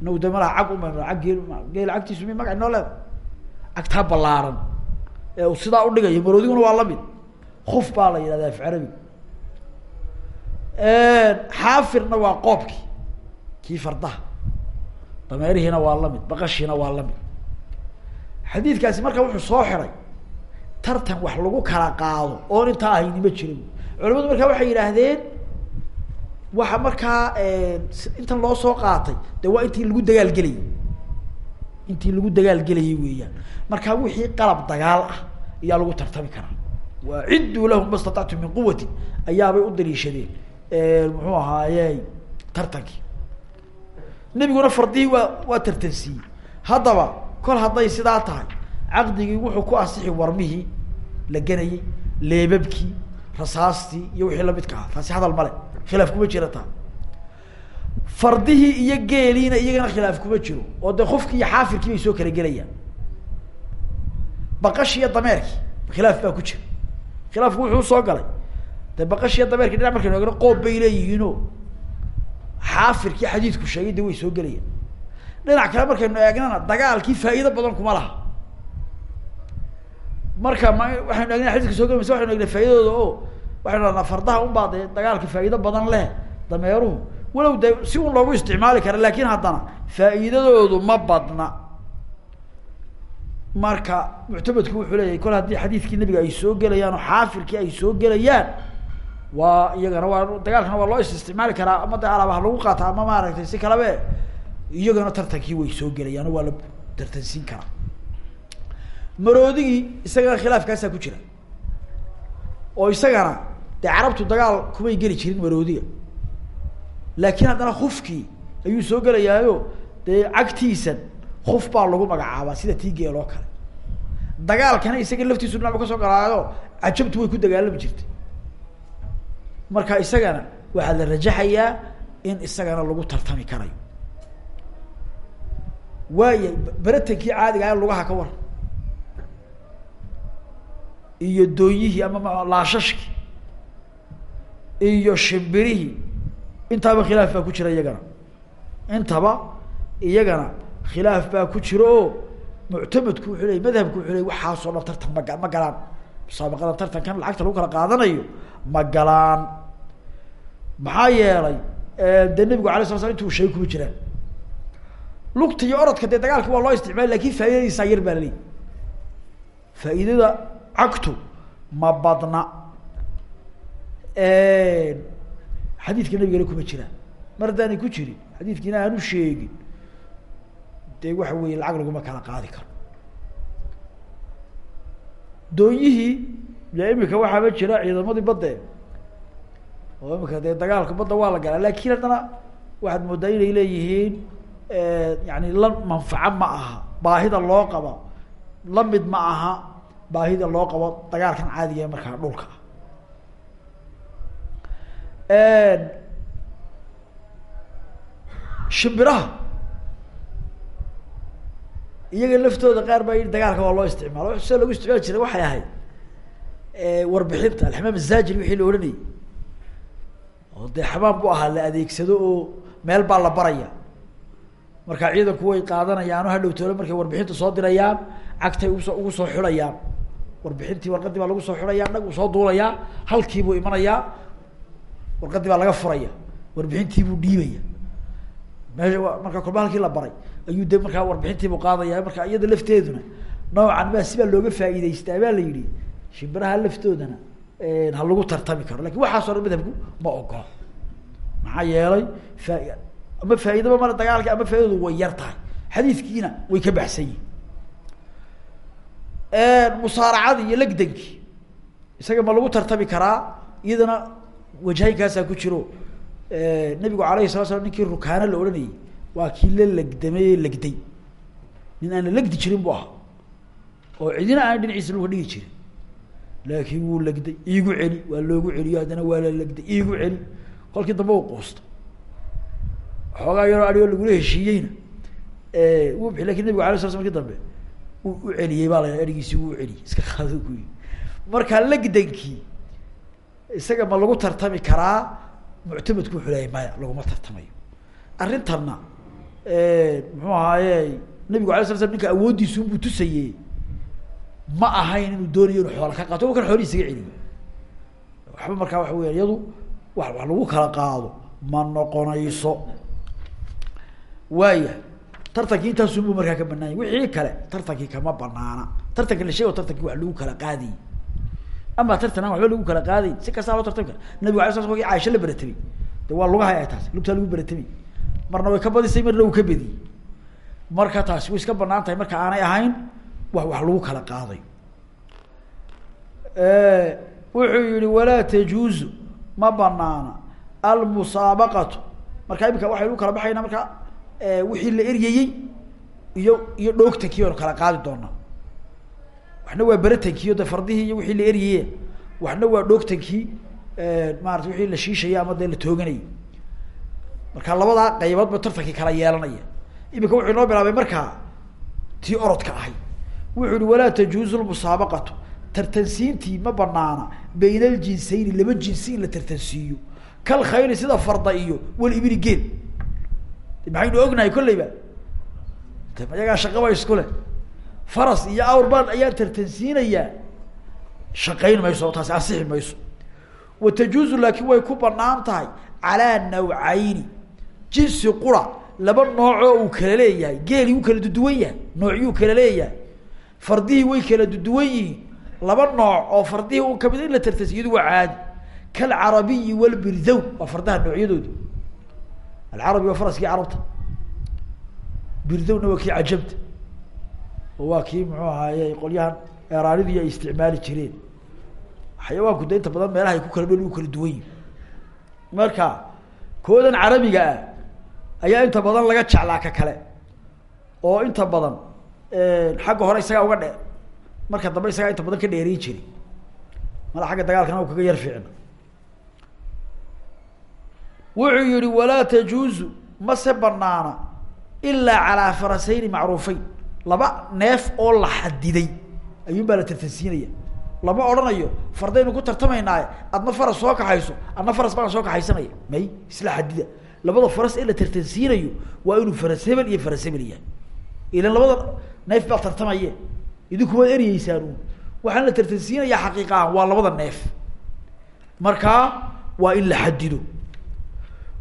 Inagu de malaha cag uma ag geel geela cagtiisu mi magac inoo leeda cagtaa ballaaran. Ee sidaa udhigayo maroodiguna waa la mid kuf baa la yidhahda af carabi. Xaafirna waa qoobki. Kii fardaha. Dameerihiina waa la mid baqashiina waa la mid xadiidkaasi marka wuxuu soo xiray tartan wax lagu kala qaado oon intaa ahayni ma jirin. Culamadu markaa waxay yidhaahdeen waxa markaa intan loo soo qaatay de waa intii lagu dagaalgelayay intii lagu dagaalgelayay weeyaan. Markaa wixii qalab dagaal ah ayaa lagu tartami karaa. Wacidduu lahum ma statactum min quwati ayaabay u daliishadeen. Muxuu ahaaye tartankii nebiguna fardihii waa waa tartansiiyey haddaba kol hadday sidaa tahay caqdigii wuxuu ku asixi warmihii la ganayey leebabkii rasaastii iyo wixii lamidka ahaa taasi hadal male khilaaf kuma jira taa. Fardihii iyo geeliina iyagana khilaaf kuma jiro. Oo dee qofkii iyo xaafirkii bay soo kala gelayaan. Baqashi iyo dameerkii khilaaf baa ku jira. Khilaafku wuxuu u soo galay. De baqashi iyo dameerkii dhinac markaynu egno qoob bay leeyihiino xaafirkii xadiidku sheegay de way soo gelayaan. Dhinac kale markaynu eegnana dagaalkii faa'iido badan kuma laha marka ma waxaynu egnay xadidka soo gelmaysa waxaynu egnay faa'idadooda o waxaynu dhahnaa fardaha unbaa dee dagaalka faa'iido badan leh dameeruhu. Walow de si un loogu isticmaali kara laakiin haddana faa'iidadoodu ma badna. Marka muctamadku wuxuu leeyahay kol haddii xadiidkii nabiga ay soo gelayaan oo xaafilkii ay soo gelayaan waa iyagana waa dagaalkana waa loo is isticmaali karaa ama de alaab ha lagu qaata ama maaragtay si kalabe iyagana tartankii way soo gelayaan waa la tartansiin karaa maroodigii isagana khilaafkaasaa ku jira. Oo isagana dee carabtu dagaal kumay geli jirin maroodiga laakiin haddana kufkii ayuu soo gelayaayo dee cagtiisan kuf baa lagu magacaabaa sida tii geel oo kale. Dagaalkana isaga laftiisu dhinac bu ka soo galaayo cajabtu way ku dagaalami jirtay. Marka isagana waxaa la rajaxayaa in isagana lagu tartami karayo. Waaya beratankii caadiga ah lugaha ka waran iyo doonyihii ama laashashki iyo shimbirihii intaba khilaaf baa ku jira iyagana. Intaba iyagana khilaaf baa ku jira oo muctamadku wuxuu ley madhabku wuxuu ley waxaasoo dhan tartan maga ma galaan. Musaabaqada tartankan lacagta lagu kala qaadanayo ma galaan. Maxaa yeelay dee nabigu alay sala slam intuu sheegay kuma jiraan. Lugta iyo orodka dee dagaalka waa loo isticmaala laakiin faaidadiisaa yar baa laleeyi faa'iidada cagtu ma badna. Xadiidka nabigana kuma jiraan mar haddaanay ku jirin xadiidkiina aanu sheegin. Dee waxa weeye lacag laguma kala qaadi karo. Doonyihii dee imika waxaaba jira ciidamadii badde. Oo imika dee dagaalka badda waa la galaa laakiin haddana waxaad moodaa inay leeyihiin yani la manfaco ma aha baahida loo qabo la mid ma aha baahida loo qabo dagaalkan caadiga ee markaa dhulka. Shimbiraha. Iyaga laftooda qaar baa yidhi dagaalka waa loo isticmaalo. Sida lagu isticmaali jiray waxay ahayd warbixinta. Alxamaam azajiri wixii la odhanayay oo dee xamaam bu ahaa la adeegsado oo meel baa la baraya. Markaa ciidanku way qaadanayaan oo hadhowtoole markay warbixinta soo dirayaan cagtay ugusoo ugu soo xidhayaan warbixintii warqadii baa lagu soo xidhayaa dhag uu soo duulayaa halkiibuu imanayaa warqadii baa laga furaya warbixintiibuu dhiibaya. Meesha markaa kolba halkii la baray ayuu de markaa warbixintiibuu qaadaya marka iyada lafteeduna noocan ma sibaa looga faa'iidaystaa baa la yihi shimbiraha laftoodana ha lagu tartami karo laakiin waxaasoo dhan madhabku ma ogola maxaa yeelay faa ama faaidaba male dagaalki ama faaidadu way yar tahay. Xadiidkiina way ka baxsan yihiin musaaracadii iyo legdankii isaga ma lagu tartami karaa iyadana wajhaynkaasaa ku jiro. Nabigu alayhi sala slam ninkii rukaano la odhanayay waa kii la legdamay legday nin aan la legdi jirin bu ahaa. Oo cidina aan dhinaciisa luga dhigi jirin. Laakiin wuu legday iigu celi waa loogu celiyo haddana waa la legday iigu celi. Kolkii dambe u quusta xoogaa yaroo adigoo lagula heshiiyeyna. Wuu bixi laakiin nabigu alay sla sl marki dambe u u celiyey baa la erigiisii wuu celiyey iska qaado ku yi markaa legdankii isaga ma lagu tartami karaa muctamadku wuxuu leeyahy maya laguma tartamayo. Arrintanna muxuu ahaaye nabigu alay sla slam ninka awooddiisunbuu tusaye ma ahayn inuu doonayo inu xoola ka qaato. Kan xoolihii isaga celiyo waxba markaa waxa weya iyadu wa wax lagu kala qaado ma noqonayso. Waaya tartankii intaasunbuu markaa ka banaanya wixii kale tartankii kama banaana tartanka la sheego tartankii wax lagu kala qaadayy ama tartan aan lagu kala qaadayn si kastaa loo tartami kara nabigu ala kolkii caaisha la beratamay de waa lugahay ay taas. Lugtaa lagu beratamay marna way ka badisay marna uu ka bediyey marka taasi way iska banaan marka aanay ahayn wax wax lagu kala qaadayo wuxuu yihi walaa tajuuzu ma banaana almusaabaqatu. Marka imika waxaynu kala baxaynaa marka wixii la eryayey iyo iyo dhoogtankii aynu kala qaadi doonaa waxna waa beratankii de fardihii iyo wixii la eryayey waxna waa dhoogtankii maarata wixii la shiishayay ama dee la tooganayay. Marka labadaa qaybood ba tartankii kala yeelanaya. Imika wuxuu inoo bilaabay markaa tii orodka ahay. Wuxuu yihi walaa tajuuzu lmusaabaqatu. Tartansiintii ma banaana bayna aljinsayni laba jinsi in la tartansiiyo. Kal khayri sida farda iyo walibili geel maxaynu ognahay kolleyba iyagaa shaqaba isku leh. Faras iyo awrbaan ayaan tartansiinayaa. Shaqayn mayso taasi ansixi mayso. Wa tajuuzu laakiin way ku bannaan tahay calaa nawcayni. Jinsi qura laba noocoo uu kala leeyahay. Geelii uu kala duduwan yahay noocyuu kala leeyahay. Fardihii way kala duduwan yihiin. Laba nooc oo fardihii u ka mid in la tartasi iyadu waa caadi. Kalcarabiyi walbirdow waa fardaha noocyadoodi alcarabi waa faraskii carabta birdowna waa kii cajabta oo waa kii muxuu ahaaye qolyahan eraanidii ay isticmaali jireen xayawaanku de inta badan meelaha ay ku kala dhool u kala duwan yihiin marka koodan carabiga ah ayaa inta badan laga jeclaa ka kale oo inta badan xagga hore isagaa uga dhe marka dambe isagaa inta badan ka dheerin jiri mala xagga dagaalkana kaga yar fiicna wuxuu yihi walaa tajuuzu mase banaana ilaa calaa farasayni macruufeyn laba neef oo la xadiday ayuun baa la tartansiinaya. Lama odhanayo fardaynu ku tartamaynaaye adna faras soo kaxayso adna faras baan soo kaxaysanaya. May isla xadida labada faras ee la tartansiinayo waa inuu faras iyo faras yahay. Ilan labada neef baa tartamaye. Idinkuwaad eryeysaan waxaan la tartansiinayaa xaqiiqa ahan waa labada neef. Markaa waa in la xadido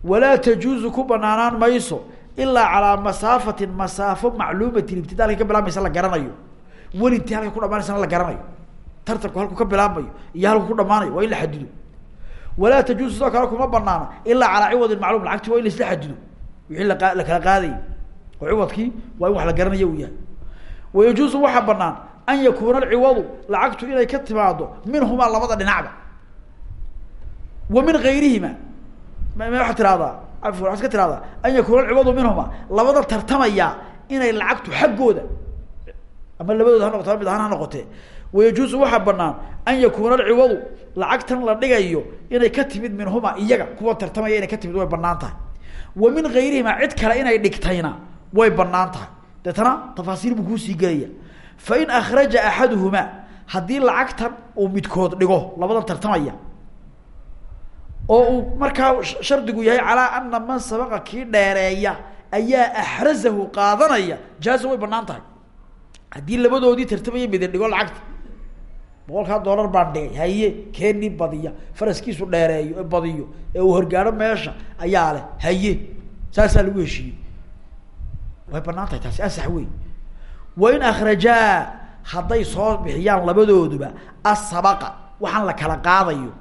walaa tajuuzu ku banaanaan mayso ilaa calaa masaafatin masaafo macluumatin ibtida halkay ka bilaabmaysa la garanayo. Welintii halkay ku dhamaanaysana la garanayo. Tartanku halku ka bilaabmayo iyo halku ku dhamaanayo waa in la xadido walaa tajuuzu sidoo kale kuma banaana ilaa calaa ciwadin macluum lacagti waa in la isla xadido wixii la la kala qaadayo. Oo ciwadkii waa in wax la garanayo uu yahay. Wayajuuzu waxaa banaan an yakuuna alciwadu lacagtu inay ka timaado minhumaa labada dhinacba. Wa min gayrihima ma waxaa tirahdaa afwan waxaad ka tirahdaa an yakuuna alciwadu minhuma labada tartamaya inay lacagtu xaggooda ama labadooda ha noqoto mid ahaan ha noqotee wayajuusu waxaa banaan an yakuuna alciwadu lacagtan la dhigayo inay ka timid minhuma iyaga kuwa tartamaya inay ka timid way banaan wa min gayrihima cid kale inay dhigtayna way bannaan tahay. Deetana tafaasiir buu kuusii gelaya fain akraja axaduhumaa haddii lacagtan uu midkood dhigo labadan tartamaya oo uu markaa shardigu yahay calaa ana man sabaqa kii dheereeya ayaa axrazahu qaadanaya. Jaaza way bannaan tahay. Haddii labadoodii tartamaya midin dhigo lacagta. Boqolkaa dollar baan dhigay. Haye keenii badiya. Faraskiisu dheereeyo ee badiyo. Ee uu horgaano meesha ayaa leh haye saasaa lagu heshiiyey. Way bannaan tahay taasi asax wey wain akrajaa hadday soo bixiyaan labadooduba asabaqa waxaan la kala qaadayo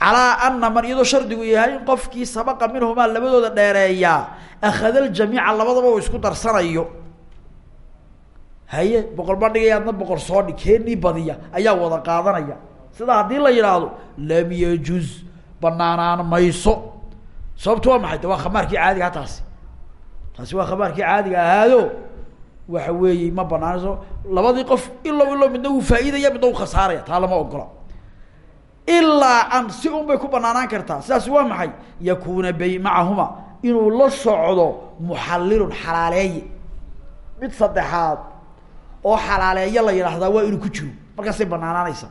calaa ana man iyadoo shardigu yahay in qofkii sabaqa minhumaa labadooda dheereeyaa akhada ljamiica labadaba uu isku darsanayo. Haye boqol baan dhigaya adna boqol soo dhig keenii badiya ayaa wada qaadanaya. Sida haddii la yidhaahdo lam yajuz banaanaan mayso. Sababtu waa maxay? De waa khamaarkii caadiga taasi. Taasi waa khabaarkii caadiga ahaado. Waxa weeye ma banaanayso labadii qof ilow ilow midna wuu faa'iidaya midna wuu khasaaraya. Taa lama ogola ilaa an si un bay ku banaanaan kartaa. Sidaas waa maxay? Yakuuna bay macahuma. Inuu la socdo muxallilun xalaaleeye. Mid saddexaad oo xalaaleeya la yidhaahdaa waa inuu ku jiro. Markaasay banaanaanaysa.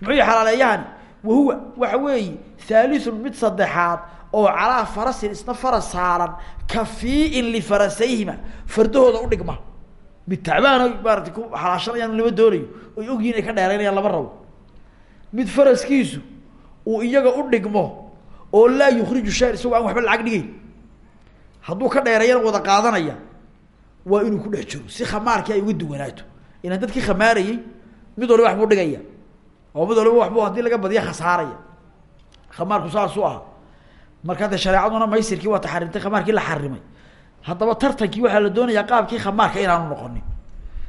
Muxuu yihi xalaaleeyahani? Wahuwa waxa weeye thalithun mid saddexaad oo calaa farasin isna faras saaran kafiiin lifarasayhima fardahooda udhigma mid tacbaano maarata ku xalaashanayaan lama doonayo. Oy ogyihiin ay ka dheeraynayaan lama rabo mid faraskiisu uu iyaga u dhigmo oo laa yukriju shaar isagoo aan waxba lacag dhigeyn hadduu ka dheereeyana wada qaadanaya waa inuu ku dhex jiro. Si khamaarkii ay uga duwanaato. Ilaan dadkii khamaarayey mid waliba waxbuu dhigaya. Oo mid waliba waxbuu haddii laga badiya khasaaraya. Khamaarku saasuu ahaa markaa de shareecaduna maysirkii waa taxarimtay khamaarkii la xarimay. Haddaba tartankii waxaa la doonayaa qaabkii khamaarka inaanu noqonin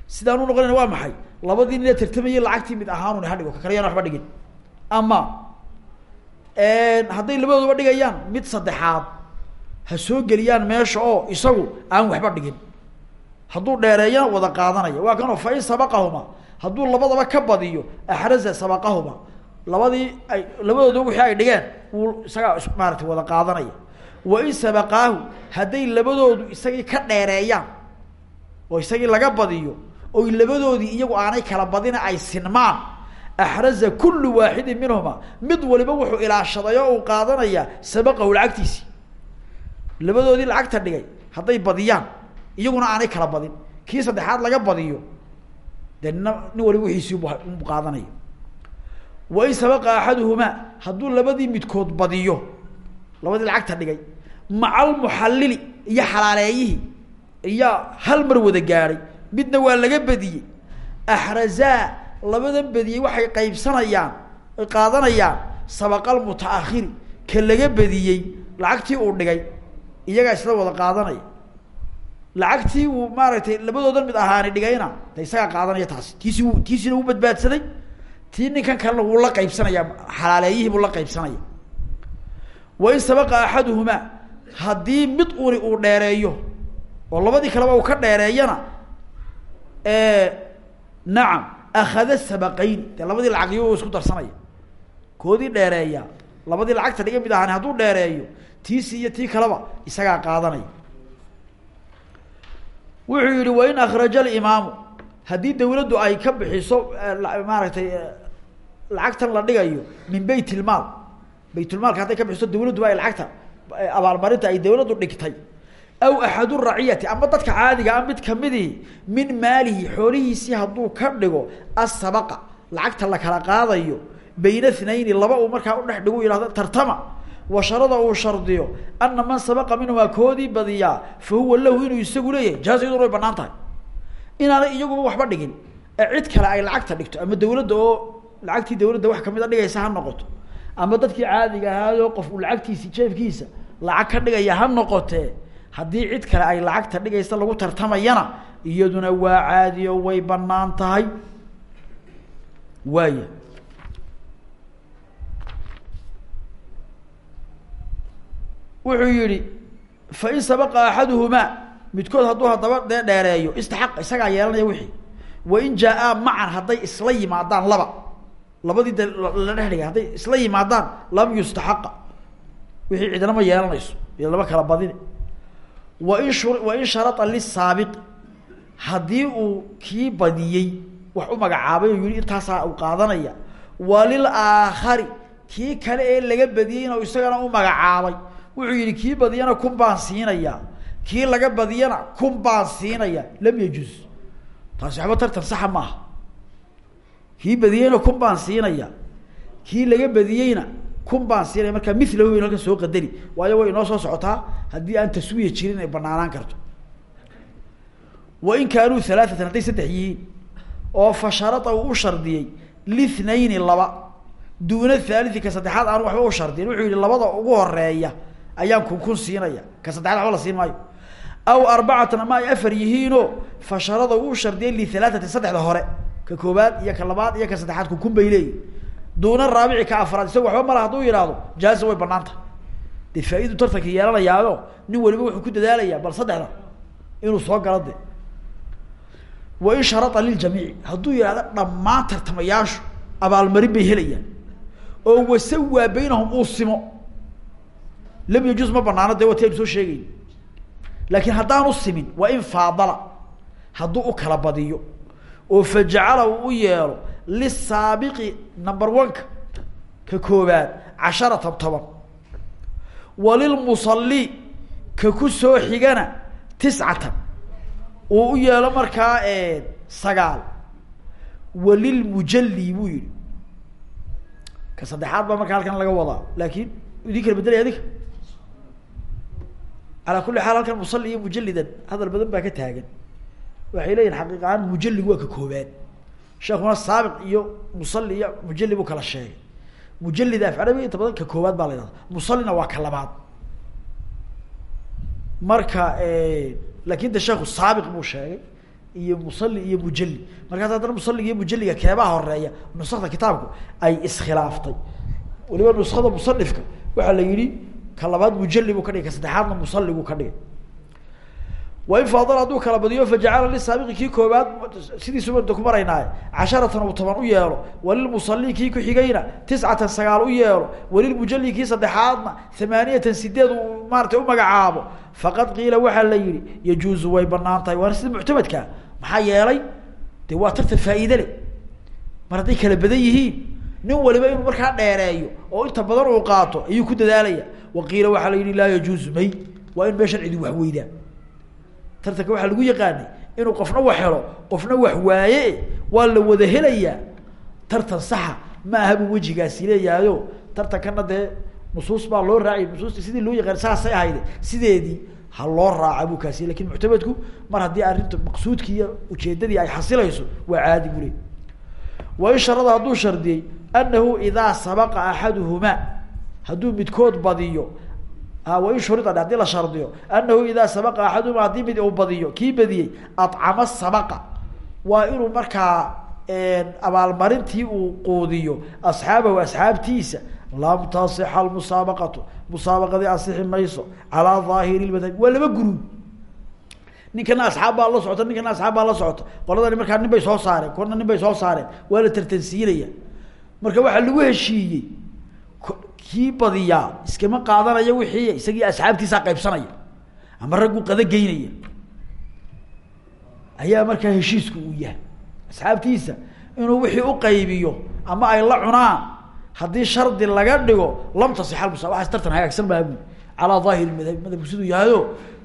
sidaanu noqonin waa maxay? Labadii nina tartamayay lacagtii mid ahaanun hadhigo ka kale yaan waxba dhigin. Ama hadday labadooduba dhigayaan mid saddexaad ha soo geliyaan meesha oo isagu aan waxba dhigin. Hadduu dheereeyana wada qaadanaya. Waa kanoo fain sabaqahuma hadduu labadaba ka badiyo axraza sabaqahuma. Labadii ay labadooduba wixii ay dhigeen wuu isagaa maaratay wada qaadanaya. Wain sabaqaahu hadday labadoodu isagii ka dheereeyaan oo isagii laga badiyo oy labadoodii iyagu aanay kala badina ay sinmaan. Axraza kullu waaxidin minhuma. Mid waliba wuxuu ilaashaday oo uu qaadanaya sabaqahu lacagtiisii labadoodii lacagta dhigay hadday badiyaan iyaguna aanay kala badin. Kii saddexaad laga badiyo dee nina nin waliba wixiisiibu qaadanaya. Wain sabaqa axaduhumaa hadduu labadii midkood badiyo labadii lacagta dhigay maca almuxallili iyo xalaaleeyihii iyaa hal mar wada gaadhay midna waa laga bediyey axrazaa labadan bediyey waxay qaybsanayaan ay qaadanayaan sabaqal mutaakhiri ka laga bediyey lacagtii uu dhigay iyagaa isla wada qaadanaya. Lacagtii uu maaragtay labadoodan mid ahaani dhigayna de isagaa qaadanaya taasi. Tiisi tiisina uu badbaadsaday. Tii ninkan kalena wuu la qaybsanaya xalaaleeyihii buu la qaybsanaya. Wain sabaqa axaduhumaa haddii mid uni uu dheereeyo oo labadii kaleba uu ka dheereeyana nacam akhada sabaqayn. Dee labadii lacagyo isku darsanaya. Koodii dheereeya labadii lacagta dhiga mid ahaani hadduu dheereeyo tiisi iyo tii kaleba isagaa qaadanaya. Wuxuu yihi wain akraja alimaamu. Haddii dawladdu ay ka bixiso maaragtay lacagtan la dhigayo min beyt ilmaal baytulmaalka hadday ka bixiso dawladdu ay lacagta abaalmarinta ay dawladdu dhigtay aw axadu raciyati ama dadka caadiga a mid kamidii min maalihi xoolihiisii hadduu ka dhigo asabaqa lacagta la kala qaadayo bayna thnayni laba uu markaa udhex dhigu yihahdo tartama wa sharada uu shardiyo ana man sabaqa minhumaa koodii badiyaa fa huwa lahu inuu isagu leeyahay jaaza iyaduna way bannaan tahay inaanay iyaguba waxba dhigin cid kale ay lacagta dhigto ama dawladda oo lacagtii dawladda wax ka mid a dhigaysa ha noqoto ama dadkii caadiga ahaayoo qof uu lacagtiisi jeefkiisa lacag ka dhigaya ha noqotee haddii cid kale ay lacagta dhigaysa lagu tartamayana iyaduna waa caadiyo way bannaan tahay. Waaya wuxuu yihi fain sabaqa axaduhumaa midkood hadduu haddaba dee dheereeyo istaxaqa isagaa yeelanaya wixii. Wain jaa-aa macan hadday isla yimaadaan laba. Labadii de la dhex dhigay hadday isla yimaadaan lam yustaxaqa. Wixii cidnama yeelanayso iyo laba kala badine wain sharaa lisaabiqi haddii uu kii badiyey wax u magacaabay oo yihi intaasaa uu qaadanaya walil aakhari kii kale ee laga badiyeyna isagana u magacaabay wuxuu yihi kii badiyana kun baan siinayaa kii laga badiyana kun baan siinaya lam yajuz taasi waxba tartan saxa maaha kii badiyeyna kun baan siinaya kii laga badiyeyna kun baan siinaya markaa milahu waynu halkan soo qadari waayo way inoo soo socotaa haddii aan taswiya jirin ay banaanaan karto. Wain kaanuu halaaatan hadday saddex yihiin oo fa sharada uu u shardiyey lithnayni laba duuna thalii ka saddexaad aan waxba u shardiyin wuxuu yihi labada ugu horreeya ayaan kun kun siinaya ka saddexaad waxba siin maayo. Aw arbacatan ama ay afar yihiinoo fa sharada uu lihalaaثatin saddexda hore ka koobaad iyo ka labaad iyo ka saddexaad kun kun bay leeyihiin duuna raabici ka afraad. Isaga waxba mala haduu yihahdo jaaza way bannaan tahay dee faa-idu tartanka yeelanayaayo nin waliba wuxuu ku dadaalayaa bal saddexda inuu soo galo de wain sharaa liljamiici hadduu yihahdo dhammaan tartamayaashu abaalmarin bay helayaan. Oo wasawaa baynahum uu simo. Lam yajuz ma banaano dee wati aynu soo sheegayn laakiin haddaanu simin waa in faadala hadduu u kala badiyo oo fajacala uu u yeelo lisaabiqi number one-ka ka koobaad casharatan toban walilmusalli ka ku soo xigana tiscatan uu u yeelo markaa sagaal walilmujalli buu yihi ka saddexaad baa markaa halkan laga wadaa laakin idin kala bedelaya adinka alaa kuli xaal halkan musalli iyo mujalidan hadal badan baa ka taagan waxay leeyihiin xaqiiqa ahaan waa ka koobaad sheekuna saabiq iyo musalli iyo mujalli buu kala sheegay. Mujalida af carabiga inta badan ka koobaad baa la yihahda musallina waa ka labaad. Marka laakiin de sheeku saabiq buu sheegay iyo musalli iyo mujalli. Markaas haddana musalliga iyo mujalliga keebaha horreeya nusakda kitaabku ay iskhilaaftay waliba nuskada musanifka waxaa la yihi ka labaad buu ka dhigay ka saddexaadna musalli buu ka dhigay wain faadala hadduu kala badiyo fajacala lisaabiqi kii koobaad sidiisuba ku maraynaaye casharatan uu toban u yeelo walilmusalli kii ku-xigayna tiscatan sagaal u yeelo walilmujalli kii saddexaadna thamaaniyatan sideed uu maaratay umagacaabo faqad qiila waxaa la yihi yajuuzu way bannaan tahay. Waana sida muctamadkaa maxaa yeelay de waa tartan faa-iide le mar hadday kala badan yihiin nin waliba inuu markaa dheereeyo oo inta badan uu qaato ayuu ku dadaalaya. Waqiila waxaa la yihi laa yajuuzu may waa in meeshan cidi waxweydaa tartanka waxaa lagu yaqaanay inuu qofna wax helo qofna wax waaye waa la wada helayaa tartan saxa ma aha buu wejigaasi leeyahayo tartankana dee nusuus baa loo raacay nusuusta sidii loo yaqaan saasay ahayde sideedii ha loo raaca buu kaasi laakiin muctamedku mar haddii arrinta maqsuudki iyo ujeedadii ay xasilayso waa caadi buu leey wain sharada hadduu shardiyey anahu idaa sabaqa axaduhumaa hadduu midkood badiyo wain shurida haddii la shardiyo. Anahu idaa sabaqa axaduhumaa haddii mid uu badiyo kii badiyey acama sabaqa. Waa inuu markaa abaalmarintii uu quudiyo. Asxaabahu asxaabtiisa lam tasixa musaabaqatu musaabaqadii asixi mayso calaa aahiri madhabi waa laba guruub. Ninkana asxaab la socota ninkana asxaab la socota. Qoladani markaa nin bay soo saareen korna nin bay soo saareen. Waa la marka waxaa lagu heshiiyey kii badiyaa iskama qaadanaya wixii isagii asxaabtiisaa qaybsanaya ama raggu qada geynaya. Ayaa markaa heshiisku uu yahay. Asxaabtiisa inuu wixii uqaybiyo ama ay la cunaan haddii shardi laga dhigo lam tasix musa waaas tartan hagaagsan maa bui calaa aahiri madhabi madhabku siduu yahayo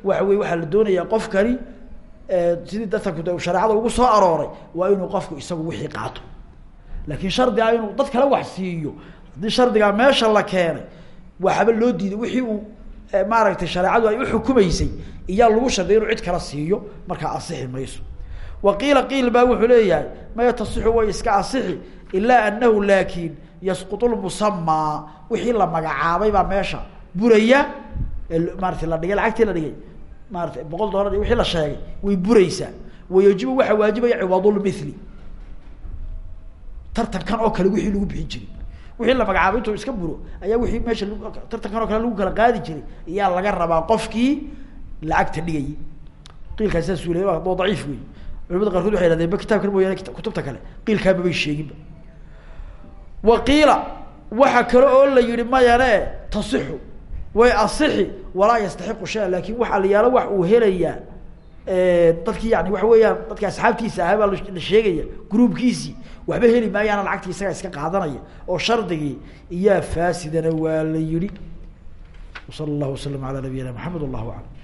waxa wey waxaa la doonayaa qofkani sidii dartanku de shareecada ugu soo arooray waa inuu qofku isagu wixii qaato. Laakin shardi ah inuu dad wax siiyo haddii meesha la keenay waxaba loo diiday wixii uu maaragtay shareecadu ay uxukumaysay iyaa lagu shardiya inuu cid kala siiyo markaa asixi mayso. Wa qiil baa wuxuu leeyahay maya tasixu way iska asixi ilaa anahu laakin yasquط lmusamaa wixii la magacaabay baa meesha buraya maarata la dhigay lacagtii la dhigay. Maarata boqol dollar wixii la sheegay way bureysaa wayajibu waxaa waajibaya ciwadulmithli tartankan oo kale wixii lagu bixin jiray wixii la magacaabay intuu iska buro ayaa wixii meesha tartankan oo kale lagu kala qaadi jiray ayaa laga rabaa qofkii lacagta dhigayay qiilkaas saasuu le waa daciif wey culamada qaarkood waxay hahdeen ba kitabkan mooyaane kutubta kale. Qiilkaaba bay sheeginba. Wa qiila waxa kale oo la yihi mayane tasixu way asixi walaa yastaxiqu shaya laakiin waxa la wax uu helayaa dadkii yani waxa weeyaan dadki asxaabtiisa ahaa baa la sheegaya gruubkiisii waxba heli maayaana lacagtii isagaa iska qaadanaya oo shardigii iyaa faasidana waa la yihi wsala allahu waslam ala nabiyina maxamed wallahu aclam